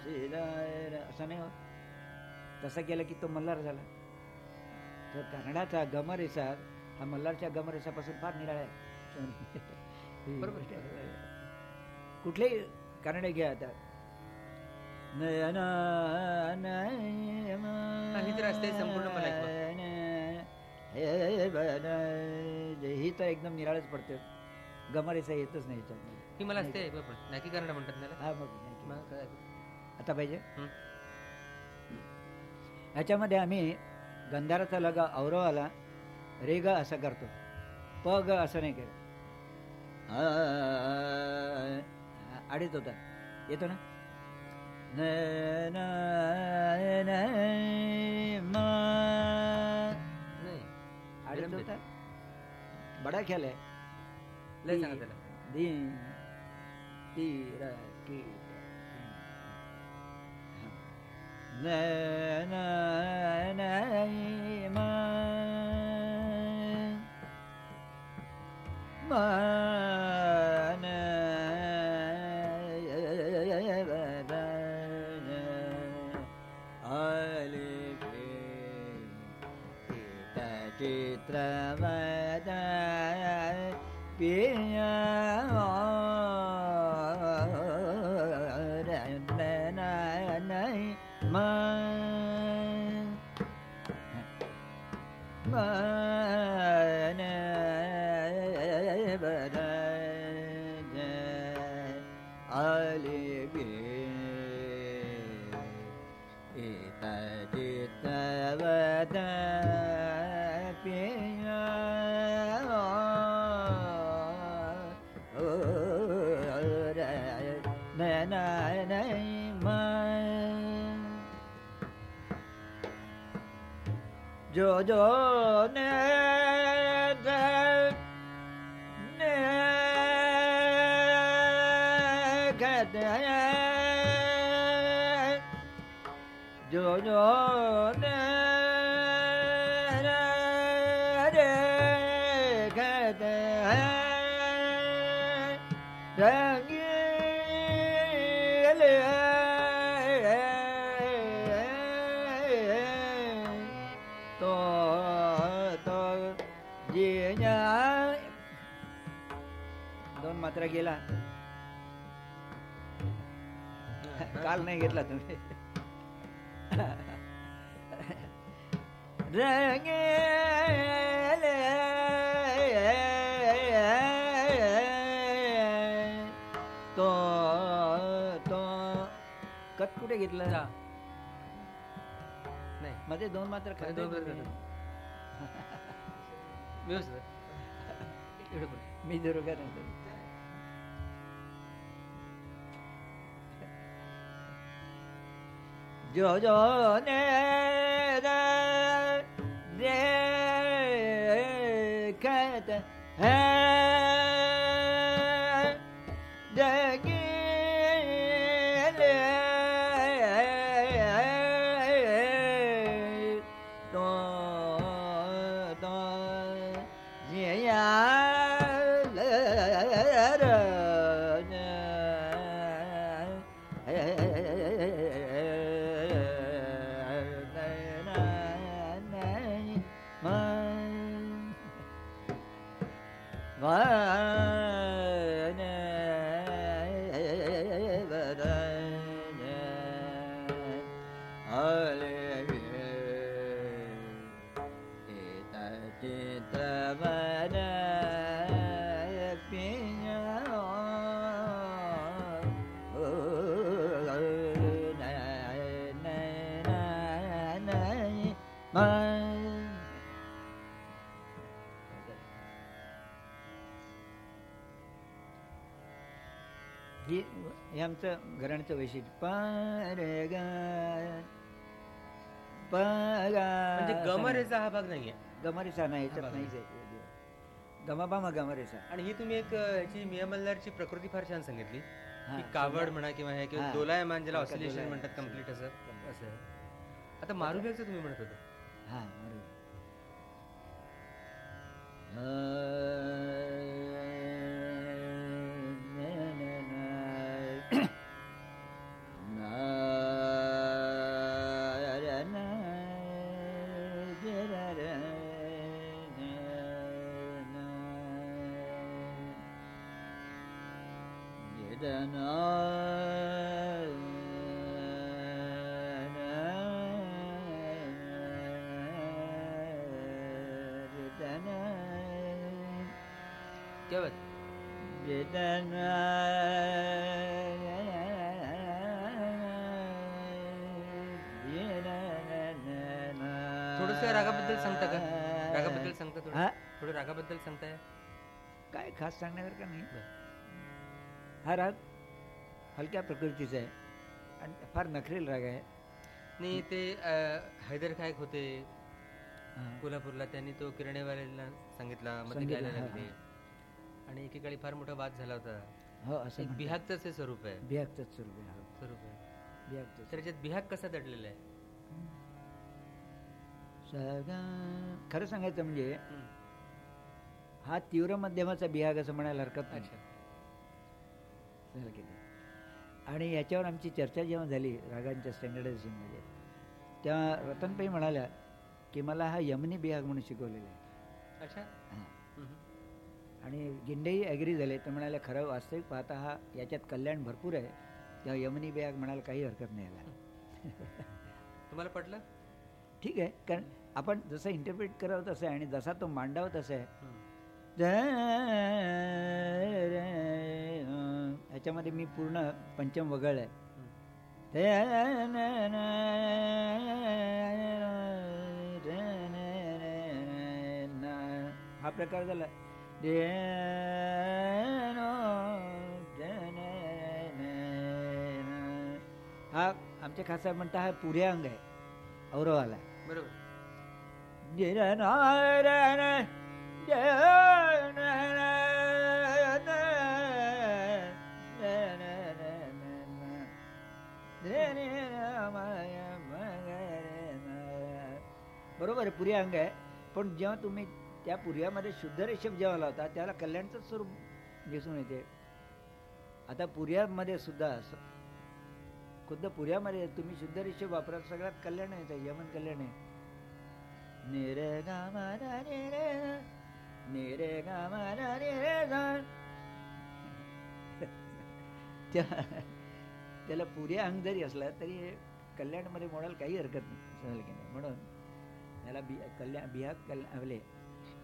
[SPEAKER 1] श्रीनाथ असं नाही होत तसं केलं की तो मल्हार झाला तर कन्नडाचा गमरेसा हा मल्हारच्या गमरेसापासून फार निराळा आहे
[SPEAKER 2] बरोबर. (laughs)
[SPEAKER 1] कुठलेही कन्नड घ्या आता
[SPEAKER 2] असते संपूर्ण ऐकवा.
[SPEAKER 1] ही तर एकदम निराळच पडते गमरेसा येतच नाही
[SPEAKER 2] ही मला असते नाकी कन्नड म्हणतात त्याला
[SPEAKER 1] हा मग? आता पाहिजे
[SPEAKER 2] हं.
[SPEAKER 1] ह्याच्यामध्ये आम्ही गंधाराचा लगा औरवाला रे ग असं करतो प ग असं नाही करत अडीच होता येतो ना बडा ख्याल आहे
[SPEAKER 2] लय सांगा त्याला
[SPEAKER 1] दिन ती र की न न न जो मध्ये दोन (laughs)
[SPEAKER 2] व्यवस्थित
[SPEAKER 1] मी जरूर नाही जो जो ही घराण्याचं वैशिष्ट्य. पार गा
[SPEAKER 2] म्हणजे गमरेचा हा भाग नाहीये.
[SPEAKER 1] गमरेसा नाही याच्यात
[SPEAKER 2] हा,
[SPEAKER 1] नाहीच आहे. गमाबामा गमरेसा
[SPEAKER 2] आणि ही तुम्ही एक याची मिया मल्हारची प्रकृती फार छान सांगितली. की कावड म्हणा किंवा हे किंवा. दोलायमान ज्याला ऑसिलेशन. म्हणतात कंप्लीट असं. असं. आता मारुब्याचं तुम्ही म्हणत होता.
[SPEAKER 1] हा बरोबर
[SPEAKER 2] क्या बात थोडस रागाबद्दल सांगता का? रागाबद्दल सांगता थोडं?
[SPEAKER 1] हा?
[SPEAKER 2] थोडं रागाबद्दल सांगताय?
[SPEAKER 1] काय खास सांगण्यासारखं नाही. हा राग? हलक्या प्रकृतीचा आहे. आणि फार नखरेल राग आहे.
[SPEAKER 2] नाही ते हैदर खायक होते. कोल्हापूरला त्यांनी तो किरणेवालेला सांगितला
[SPEAKER 1] सांगितलं,
[SPEAKER 2] गायला
[SPEAKER 1] हा,
[SPEAKER 2] लागले. आणि एकेकाळी फार मोठा वाद झाला होता.
[SPEAKER 1] हो असं.
[SPEAKER 2] बिहागचंच हे स्वरूप आहे.
[SPEAKER 1] बिहागचंच स्वरूप आहे हो.
[SPEAKER 2] स्वरूप आहे.
[SPEAKER 1] बिहागचंच.
[SPEAKER 2] तर याच्यात बिहाग कसा दडलेला आहे?
[SPEAKER 1] सगा खरं सांगायचं म्हणजे. हा तीव्र मध्यमाचा बिहाग असं म्हणायला हरकत नाही? आणि याच्यावर आमची चर्चा जेव्हा झाली रागांच्या स्टँडर्डायझेशनमध्ये तेव्हा रतनपाई म्हणाल्या की मला हा यमनी बिहाग म्हणून शिकवलेला आहे.
[SPEAKER 2] अच्छा.
[SPEAKER 1] हां. आणि गिंडेही ॲग्री झाले. तर म्हणाले खरं वास्तविक पाहता हा याच्यात कल्याण भरपूर आहे. तेव्हा यमनी बिहाग म्हणायला काही हरकत नाही याला. (laughs)
[SPEAKER 2] तुम्हाला पटलं?
[SPEAKER 1] ठीक आहे. कारण आपण जसं इंटरप्रिट करावं तसं आहे आणि जसा तो मांडावं तसं आहे. त्याच्यामध्ये मी पूर्ण पंचम वगळलं आहे हा प्रकार झाला. हा आमच्या खासा म्हणता हा पुऱ्या अंग आहे. औरवाला.
[SPEAKER 2] बरोबर.
[SPEAKER 1] बरोबर आहे पुऱ्या अंग आहे. पण जेव्हा तुम्ही त्या पुऱ्यामध्ये शुद्ध रेषम जेव्हा लावता त्याला कल्याणचं स्वरूप दिसून येते. आता पुऱ्यामध्ये सुद्धा असं खुद्द पुऱ्यामध्ये तुम्ही शुद्ध रेषम वापरा सगळ्यात कल्याण आहे यमन कल्याण आहे. निरे गामा रे रे गा. निरे रे रे. (laughs) त्या- त्याला पुऱ्या अंग जरी असला तरी कल्याणमध्ये मोडायला काही हरकत नाही की नाही म्हणून त्याला बि कल्याण बिहाग कल्याण आपले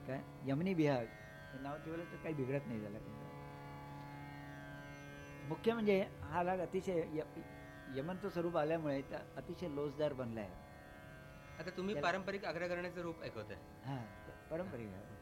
[SPEAKER 1] काय यमनी बिहाग हे नाव ठेवलं तर काही बिघडत नाही त्याला. मुख्य म्हणजे हा लाग अतिशय य- यमनचं स्वरूप आल्यामुळे त्या अतिशय लोसदार बनला आहे
[SPEAKER 2] आता तुम्ही पारंपरिक आग्रह करण्याचं रूप ऐकवत आहे
[SPEAKER 1] हा पारंपरिक आहे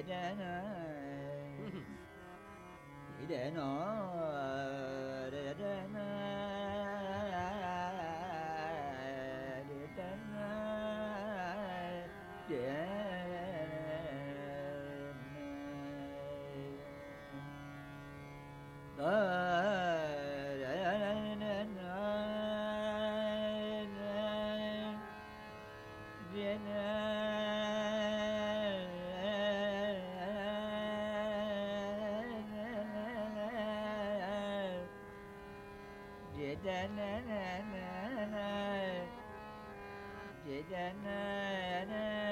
[SPEAKER 1] Ừ. để nó để nó أنا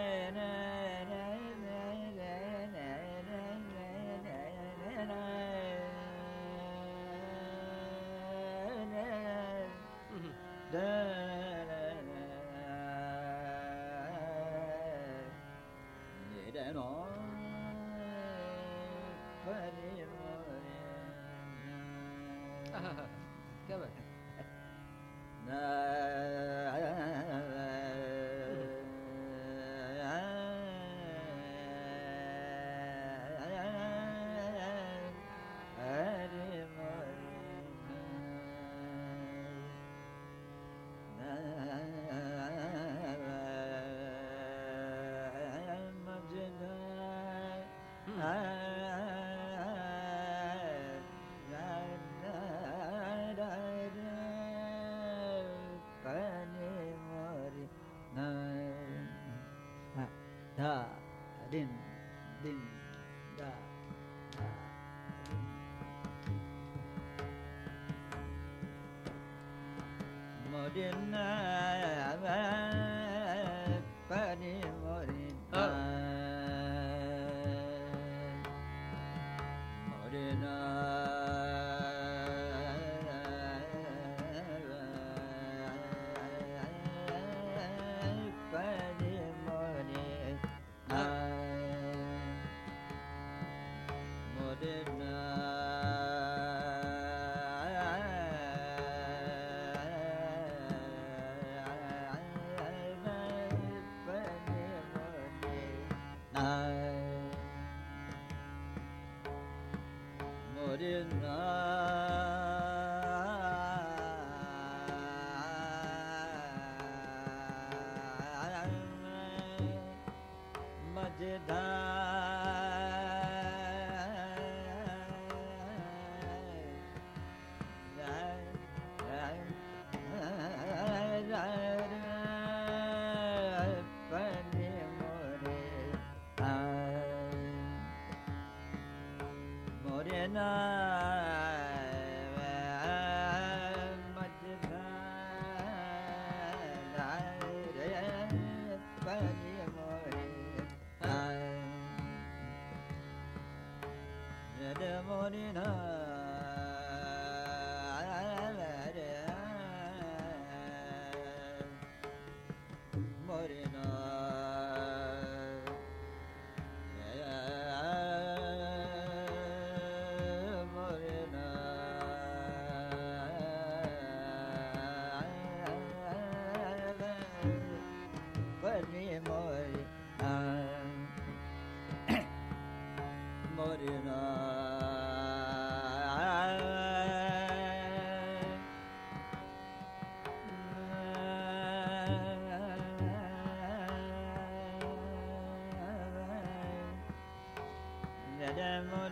[SPEAKER 1] Yeah.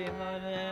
[SPEAKER 1] ਜਿਵਨ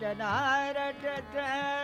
[SPEAKER 1] da da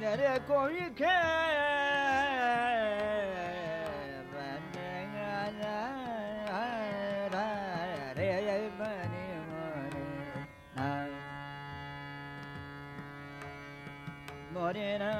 [SPEAKER 1] nere koyu ke Morena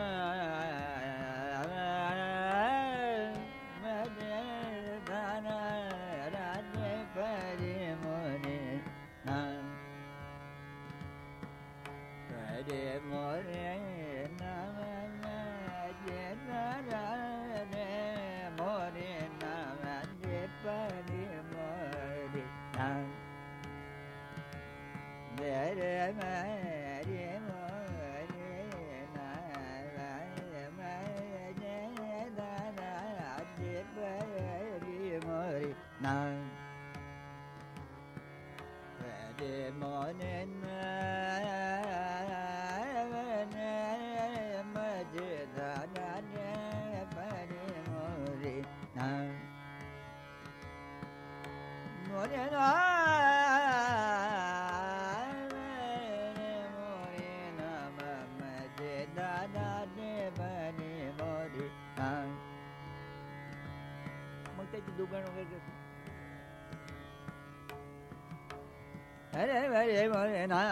[SPEAKER 1] re na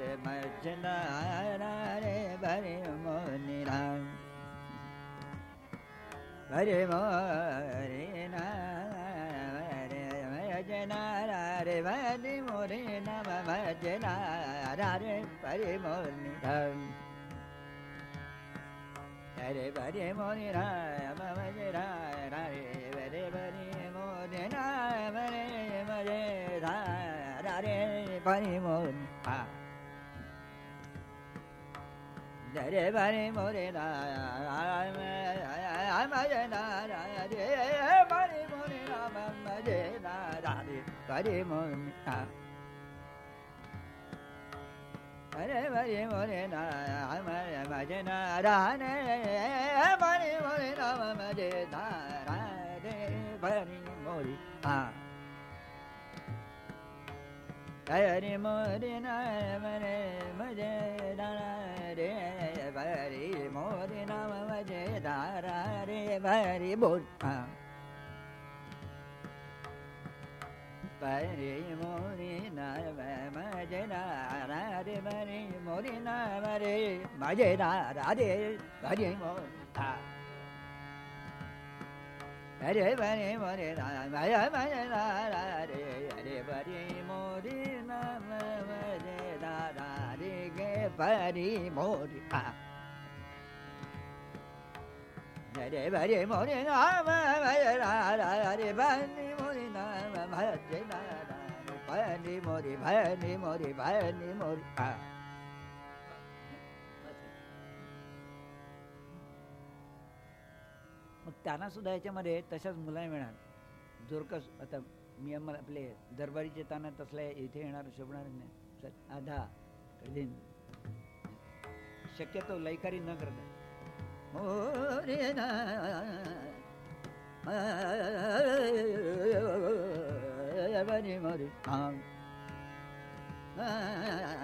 [SPEAKER 1] re ma je na ra re ba re mo ni ra ba re mo re na re ma je na ra re ba re mo re na ma ma je na ra re ba re mo ni ra re ba re mo ni ra परि मोहि जरे परि मोरि नाराय मजनादे मोरि राम मजे दारा परि मोहि भारि मोरि न मय भजना रा मोरि राम मजे धारा पनि मोरि आ रे मोदिना मरे मे भरि मोदि ना मधे दारा भरि बोता परि मोदि नाय मजे दा हरि मोरि नाम रे मजे हरि मोरि हरे भरे मोरे मया मधे दारा हरे भरे मोरे नाम मजे रे गे भरे मोरे. रे हरे भरे मोरे नाम मजे रे भरे मोरे नाम मजे भरे मोरे भरे मोरी भरे मोरे. हा. मग त्यांना सुद्धा याच्यामध्ये तशाच मुलांना मिळणार. जोरकस आता मी आम्हाला आपले दरबारीचे तानात असल्या इथे येणार शोभणार नाही सर आधा कधी शक्यतो लयकारी न करता रे ना बरे मोरे हा बंदी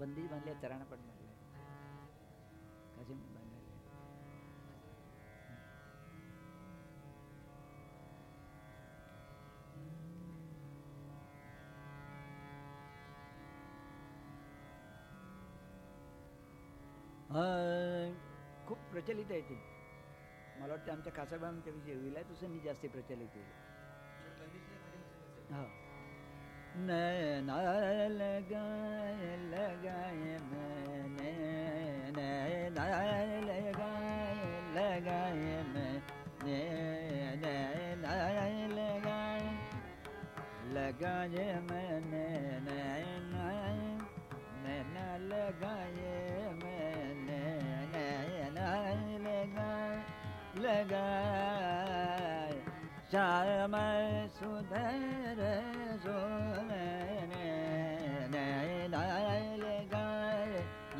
[SPEAKER 1] ಬಂದಿ ಬಂದ್ಲೆ ಚರಣ खूप प्रचलित आहे ते. मला वाटतं आमच्या कासाबाईंच्या विषयी विलायत हुसेनी जास्त प्रचलित आहे. हा. नैना लगाए लगाए मैंने लगाय लगाए लगाय लग श्याम सुधर सो नार लगाय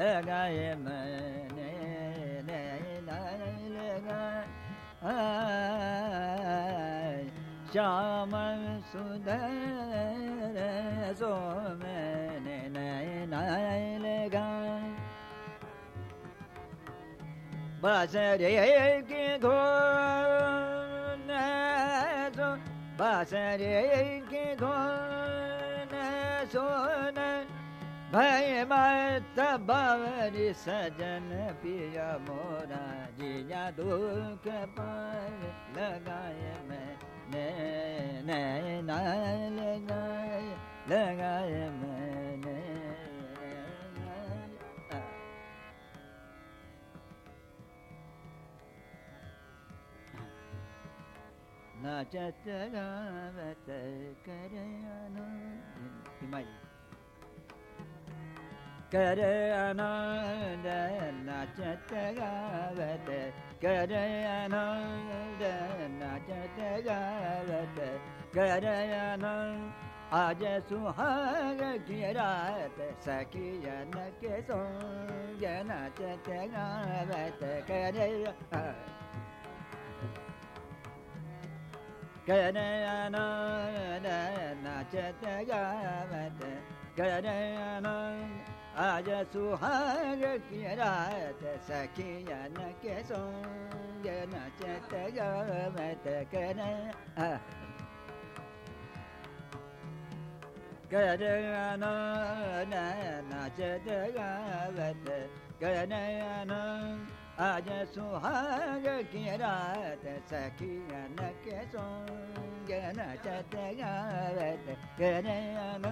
[SPEAKER 1] लगा मया श्याम सुधर सो मे नय न बासरे की धोन सो बासरे की धोन सोन भय मत बावरी सजन पिया मोरा जिया दुख पर लगाए मैं ने नैना लगाए लगाए मैंने नचावतर नाचगावत केरना द नच गत करना आज सुहागिरात सखि य केसो जना च गावत करया गणनाचतयामत गणन आज सुहाग किरात सखियन के सो गणचतयामत गण गणनाचतयामत गणन अज सुहाग की रात सखियन के सोन चत गावत गरयन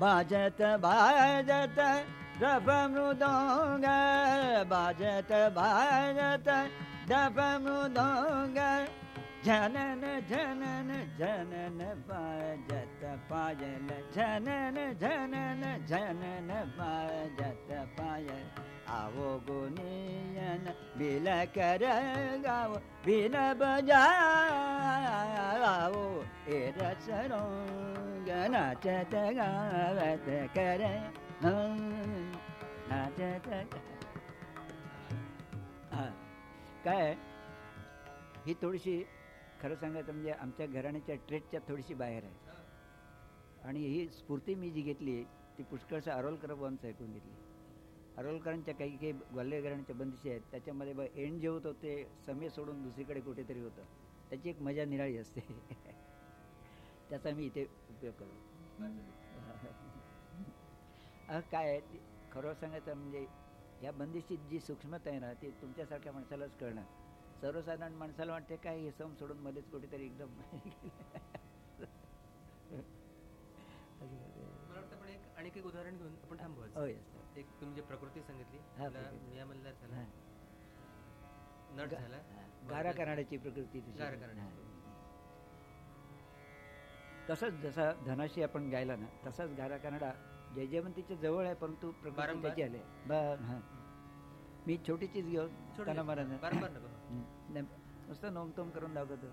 [SPEAKER 1] बाजत बाजत दफ मृदोंग बाजत बाजत बजत मृदोंग। जनन जनन जनन बाजत पायल जनन जनन जनन बाजत पायल आवो गुनियन बिल कर गाओ बिन बजाओ ए रसरोंग नाचत गावत कर नाचत हा. काय ही थोडीशी खरं सांगायचं म्हणजे आमच्या घराण्याच्या ट्रेटच्या थोडीशी बाहेर आहे. आणि ही स्फूर्ती मी जी घेतली ती पुष्कळसं अरोलकर बॉन्स ऐकून घेतली. अरोलकरांच्या काही काही ग्वाल्हेर घराण्याच्या बंदिशी आहेत त्याच्यामध्ये बघ एंड जे होतं ते समय सोडून दुसरीकडे कुठेतरी होतं. त्याची एक मजा निराळी असते. (laughs) त्याचा मी इथे उपयोग करतो. (laughs) काय खरं सांगायचं म्हणजे या बंदिशीत जी सूक्ष्मता आहे ना ती तुमच्यासारख्या माणसालाच कळणार. सर्वसाधारण माणसाला वाटते काय हे सम सोडून मध्येच कुठेतरी एकदम (laughs)
[SPEAKER 2] मला वाटतं एक आणखी एक उदाहरण घेऊन आपण थांबू आज.
[SPEAKER 1] हो.
[SPEAKER 2] एक तुम्ही जे प्रकृती सांगितली तुला
[SPEAKER 1] प्रकृती.
[SPEAKER 2] नियामलदार झाला. नट झाला.
[SPEAKER 1] गारा करणाऱ्याची प्रकृती.
[SPEAKER 2] गारा करणाऱ्याची
[SPEAKER 1] हा. तसंच जसा धनाशी आपण गायला ना तसाच गारा कनाडा जयजयवंतीच्या जवळ आहे परंतु प्रकृती
[SPEAKER 2] बारंबार?
[SPEAKER 1] त्याची आले ब- हा. मी छोटीचीच घेऊन
[SPEAKER 2] बारंबार नको
[SPEAKER 1] नुसतं नोमतोम करून दाखवतो.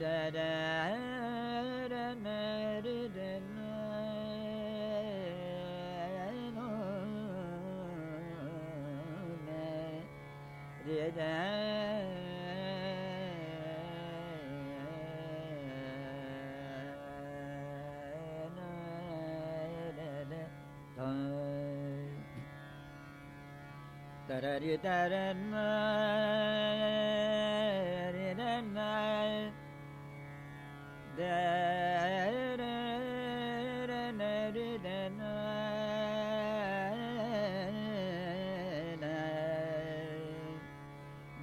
[SPEAKER 1] da da da ma da da na no ma da da da da da da da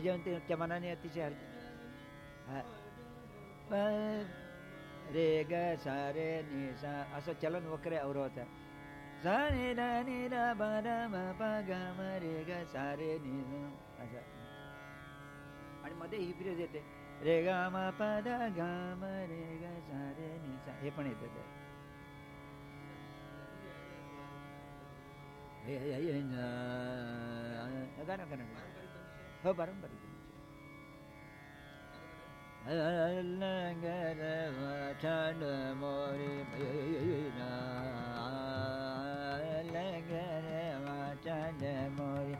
[SPEAKER 1] जयवंतीच्या मनाने अतिशय हलकी हा. प- रे ग सा रे नि सा असं चलन वक्रे अवरोध सा नि द नि द ब द म प ग म रे ग सा रे नि द असं आणि मध्ये ही फ्रेज येते रे ग म प द ग म रे ग सा रे नि सा हे पण येते ते हे हे हे न गाणं गाणं हो पारंपरिक लंगर वाचन मोरी भैना लंगर मोरी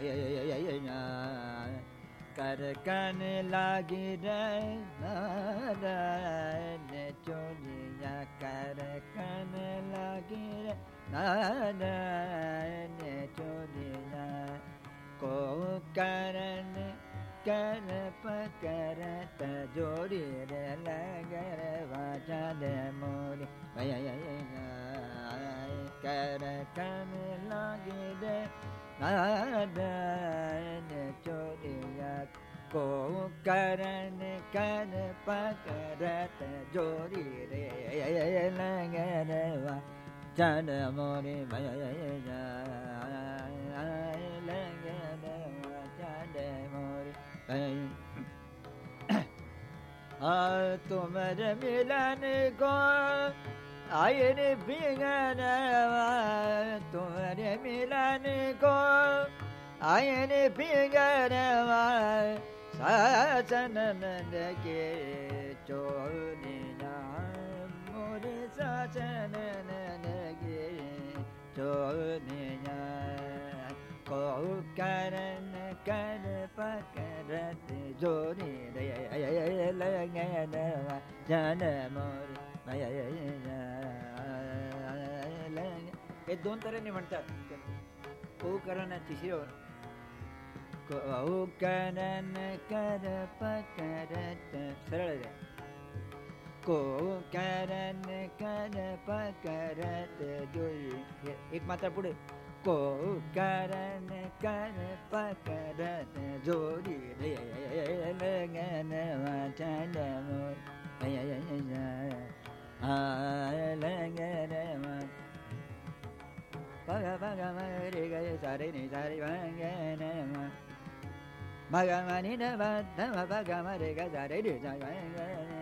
[SPEAKER 1] भैना लागी नारायण चोलिया लागी नारायण चोलिया को करण कर पकरत जोड़ी रे लगर वाचन मोरी कर कन लागे दे चोरिया को करण कर पकरत जोड़ी रे लगर वाचन मोरी भैया तुमर मिलन को आयने पिगनवा तुमर मिलन को आयने पिगनवा सासन नंद के चोरिया मोरे सासन नंद के चोरिया को करन कर पकड़त जोरी लगनवा जन मोर हे दोन तऱ्हेने म्हणतात ओ करण तिसरीवर को करण कर पकड़त सरळ आहे को करण कर पकड़त जोरी एक मात्र पुढे को करण कर पकरन जोरी लगन वचन लगन पग पग मरे गरे सारि भ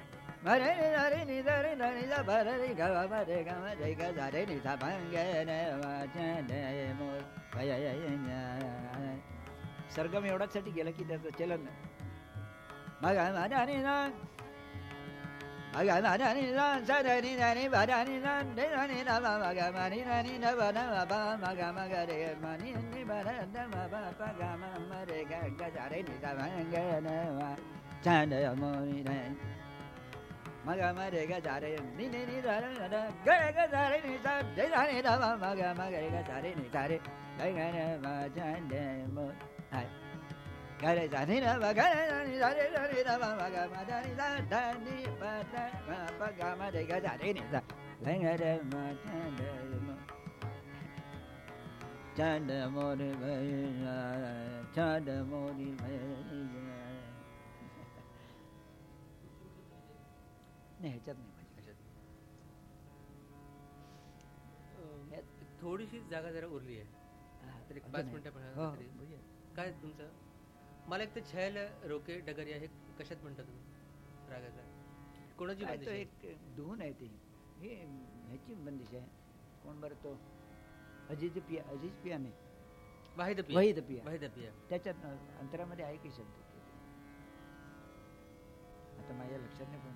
[SPEAKER 1] म ग म नि नि र ब ध म प म ग म ध नि ध नि ध नि ब न म प ग मरे ग सा मरे नि ध रि नि ध रि ध नि ध ब र रि ग ब म रे ग म रे ग सा रे नि सा भ ग न वाचन मोर य य य सरगम एवढ्यासाठी गेला की त्याचं चलन मग नि ना मग नि ना स ध नि ध नि ब ध नि ना रे ध नि ध ब म ग म नि ध नि ध ब न म प म ग म ग रे म नि नि ब र ध म प प ग म म रे ग ग सा रे नि सा भ ग न वा चन मो नि ध मग म रे ग सा रे नि नि नि ध र ध ग ग सा रे नि सा रे ध नि ध ब म ग म ग रे ग सा रे नि सा रे ग ग न म चन मो hai gare da ni da ba gare da ni da re da ni da ba ma ga ma da ni da da ni ba da ma ba ga ma de ga da re ni da la ga da नाही ह्याच्यात नाही माझ्या
[SPEAKER 2] अं, थोडीशी जागा जरा उरली आहे. तर एक पाच मिनिटं पण
[SPEAKER 1] हो.
[SPEAKER 2] काय तुमचं? मला एक तर छैल रोके डगरिया हे कशात म्हणता तुम्ही? रागाचा. कोणाची बंदिश?
[SPEAKER 1] एक धुवून आहे ती. हे ह्याची बंदिश आहे. कोण बरं तो? अजिज पिया अजिज पिया नाही.
[SPEAKER 2] वाहिद पिया.
[SPEAKER 1] वहीद पिया.
[SPEAKER 2] वाहिद पिया.
[SPEAKER 1] त्याच्यात अंतरामध्ये आहे की शब्द? आता माझ्या लक्षात नाही पण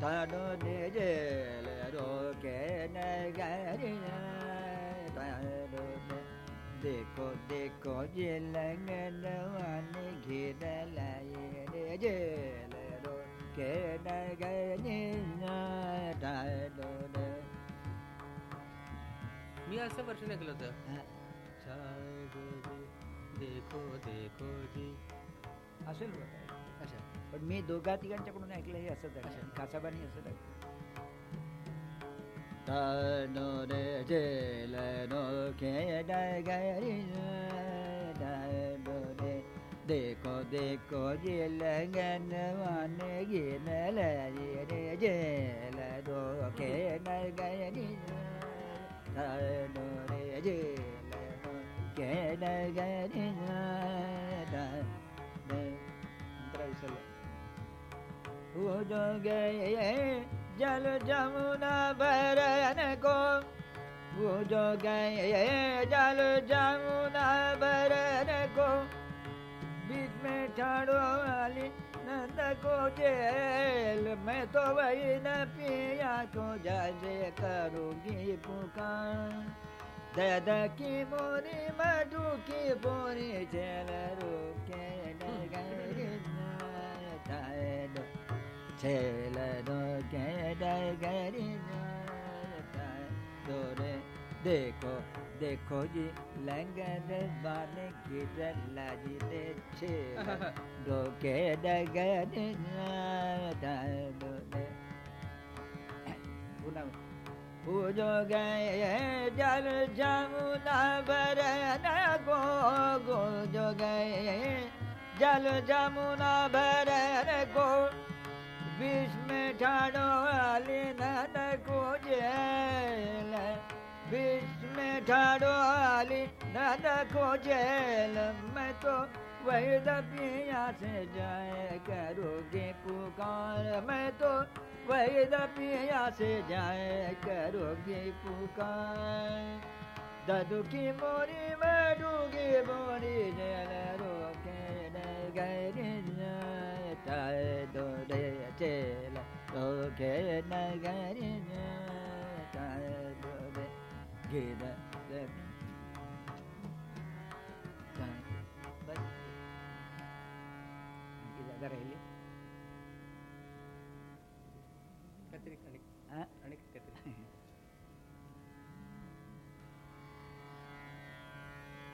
[SPEAKER 1] डालो धारिन धार. चल रो चल रोके डगरिया, डालो ध- चल रोके डगरिया, डालो रे चल रोके डगरिया, डालो रे चल रोके डगरिया, डालो रे देखो देखो जे लगन वाने घेर लाए रे जेल रो के डगरिया, डालो रे
[SPEAKER 2] मी असं वर्षन ऐकलं होतं
[SPEAKER 1] हा.
[SPEAKER 2] चाय डोबे, देखो देखो जी
[SPEAKER 1] असेल बघा काय.
[SPEAKER 2] अशा
[SPEAKER 1] पण मी दोघा तिघांच्याकडून ऐकलं हे असं दर्शन कासाबानी असं ऐकलं तानो रे जेल नो के डगरी de je देखो देखो ke गन वन ri लरी रे de नो के डगरी तानो रे जेल नो के डगरी वो भुज गए जल जमुना बरन को। जो गए जल जमुना बरन को। बीच में ठाड़ो वाली नंद को जेल मैं तो वही न पिया को जय करूँगी पुकार। दद की मोरी मधु की बोरी चल रोके छेल दो के डगरी दो रे देखो देखो जी लंगर बाने की लाजी रे छेल दो के डगरी दो रे पुन्हा पूजो गए जल जमुना भरन गो गो जो गए जल जमुना भरन गो विष में ठाड़ो आली नन को जेल विष में ठाड़ो आली नन को जेल मैं तो वही दबिया से जाए करोगे पुकार। मैं तो वही दबिया से जाए करोगे पुकार। दादू की मोरी में डूगी मोरी जल रोके गैरी ताए दो रे चेल नगरी गिर राहिली
[SPEAKER 2] काहीतरी आणि
[SPEAKER 1] हा?
[SPEAKER 2] काहीतरी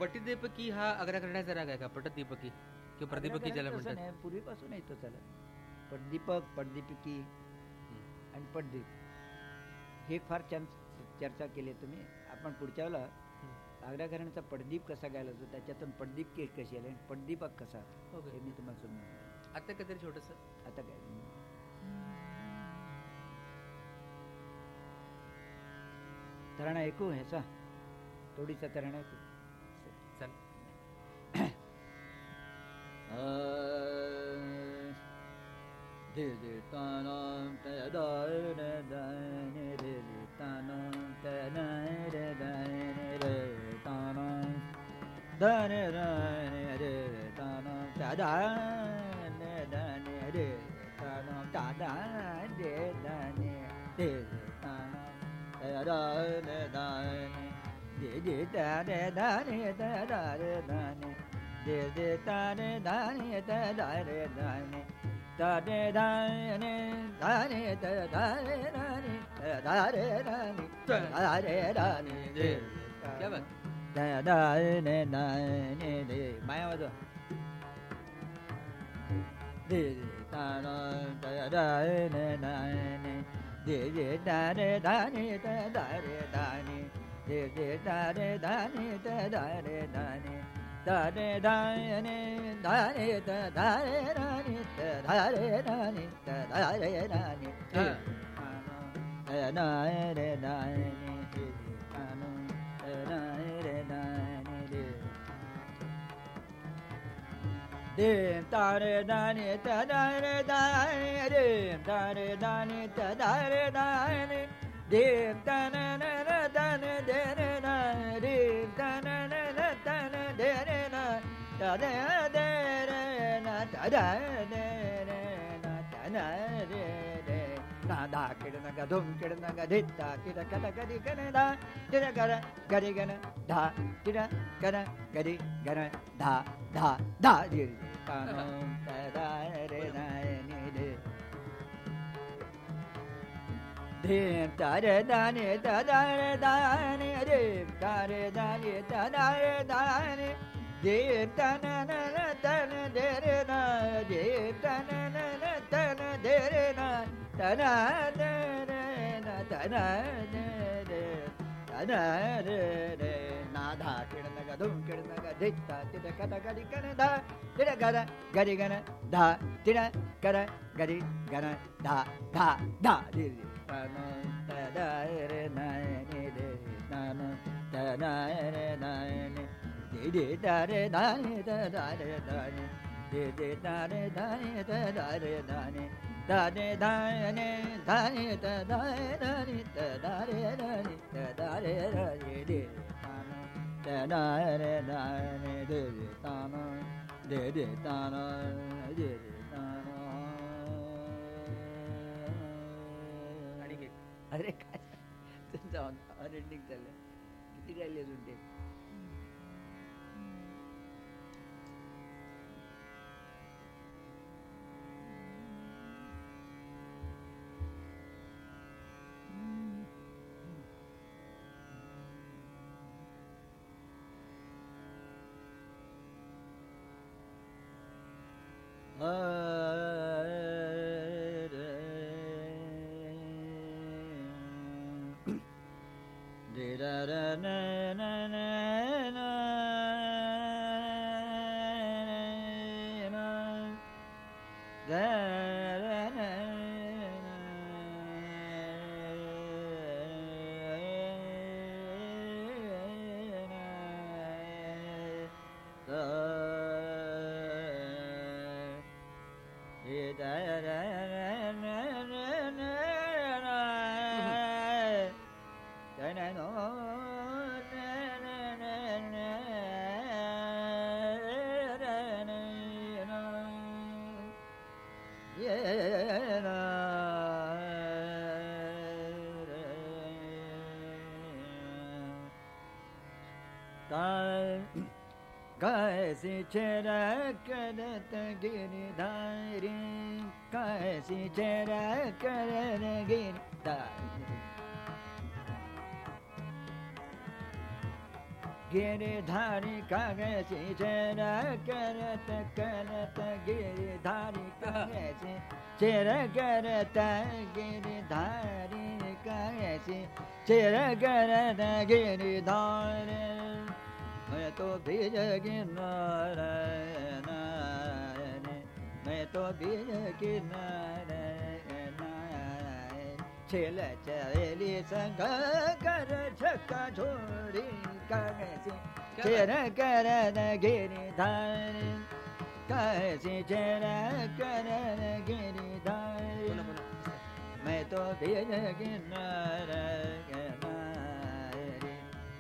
[SPEAKER 2] पटीदीपकी हा आग्रह करण्याचा राग आहे का? पटदीपकी किंवा प्रदीपकी ज्याला म्हणतात.
[SPEAKER 1] नाही, पूर्वीपासून येतो चालत. पटदीपक पटदीपिकी आणि पटदीप हे फार छान चर्चा केली तुम्ही. आपण पुढच्या वेळेला आग्रा घराण्याचा पडदीप कसा गायला होतो त्याच्यातून पडदीप के कशी आली आणि पडदीपक कसा. हे मी तुम्हाला समजून
[SPEAKER 2] आता काहीतरी छोटस?
[SPEAKER 1] आता काय? तराणा ऐकू ह्याचा? तोडीचा तराणा ऐकू.
[SPEAKER 2] चालेल
[SPEAKER 1] धिलितानां तदान दन धिलितानां तनर दन रे तानां धन रन रे तानां तदान दन रे तानां तदान रे दन धिलितानां तदान दन धिलि तन धन तदार धन धिलि तन धन तदार धन da ne didi tanam te da ne da ne didi da re da ne da da re da ne didi da re da ne da da re da ne da de da ne da ne da da re da ne da da re da ne da da re da ne de
[SPEAKER 2] क्या बात
[SPEAKER 1] da da ne da ne de माया वाजव de de da da da da ne da ne de de da re da ne da da re da ne de de da re da ne da da re da ne da re da ne da re da da re da ne da da re da ne da da da ne da da da ne da da da re da ne de da re da ne da da re da ne de da re da ne da da re da ne de da na na na da ne de re నాదా కిడనగ ధుమ్ కిడనగ ధిత్త కిడ కట గరి గన దా తిర గర గరి గన ధా తిర గన గరి గన ధా ధా ధా దిరి తను తదా రే నాయని దే ധീം താരെ ദാനി തദാരെ ദാനി ധീം താരെ ദാനി തദാരെ ദാനി Jay Tana Nana Tana Derena Jay Tana Nana Tana Derena Tana Derena Tana Derena Tana Derena Nada Kiranaga Dum Kiranaga Ditta Tida Kada Gadi Gana Da Tida Gada Gadi Gana Da Tida Kada Gadi Gana Da Da Da Diri Tana Tada Derena Nana Tana Derena Nana de ta no ta na re na ni de de da re da ni da da re da ni de de da re da ni da da re da ni da de da ne da ni da da da ni da da re da ni da da re da ni de ta no da da re da ni de de ta no de de ta no de de ta no
[SPEAKER 2] आणि एक
[SPEAKER 1] अरे काय तुमचं अरेंडिंग चाललंय किती राहिले अजून ते कैसी चेरा करत गिरधारी कैसी चेरा करत गिरधारी गिरधारी कैसी चेरा करत करत गिरधारी कैसी चेरा करत गिरधारी कैसी चेरा करत गिरधारी मैं तो बीज किनारे मैं तो बीज किनारे छेल चेली संग कर झक्का छोड़ी कैसी चेर कर गिरी धारी कैसी चेर कर गिरी धारी। मैं तो बीज किनारे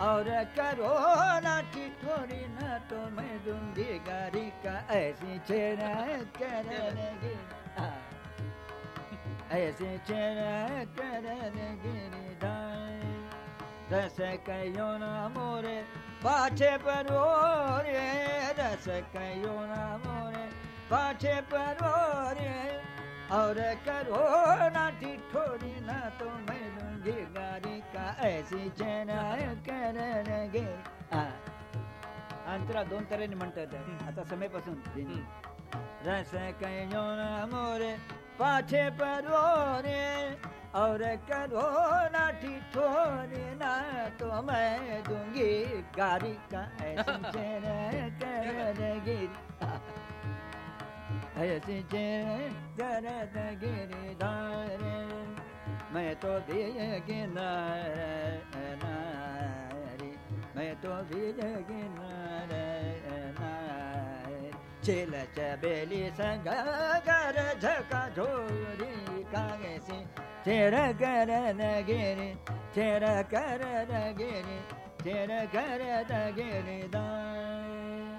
[SPEAKER 1] और करो ना ठिठोरी, ना तो मैं दूँगी गाड़ी का ऐसी छेड़ा करने ऐसे छेड़ा करने गिरी रस कयो ना मोरे, पाछे परोरे रस कयो ना मोरे, पाछे परोरे और करो ना ठिठोरी, ना तो मैं दूँगी गाड़ी का ऐसी अंतरा दोन तऱ्हेने म्हणता येतात आता समयपासून रस कयो ना मोरे पाछे परोरे और करो ना ठिठोरे ना तो मैं दूंगी गाड़ी का ऐसी चेना करनगे ऐसी जरद गिरधारे मैं तो बीज किनारे नारी मैं तो बीज किनारे नारी। चिल कर झका झोरी कागे से चेर कर गिरी चेर कर गिरी चेर कर गिरी दार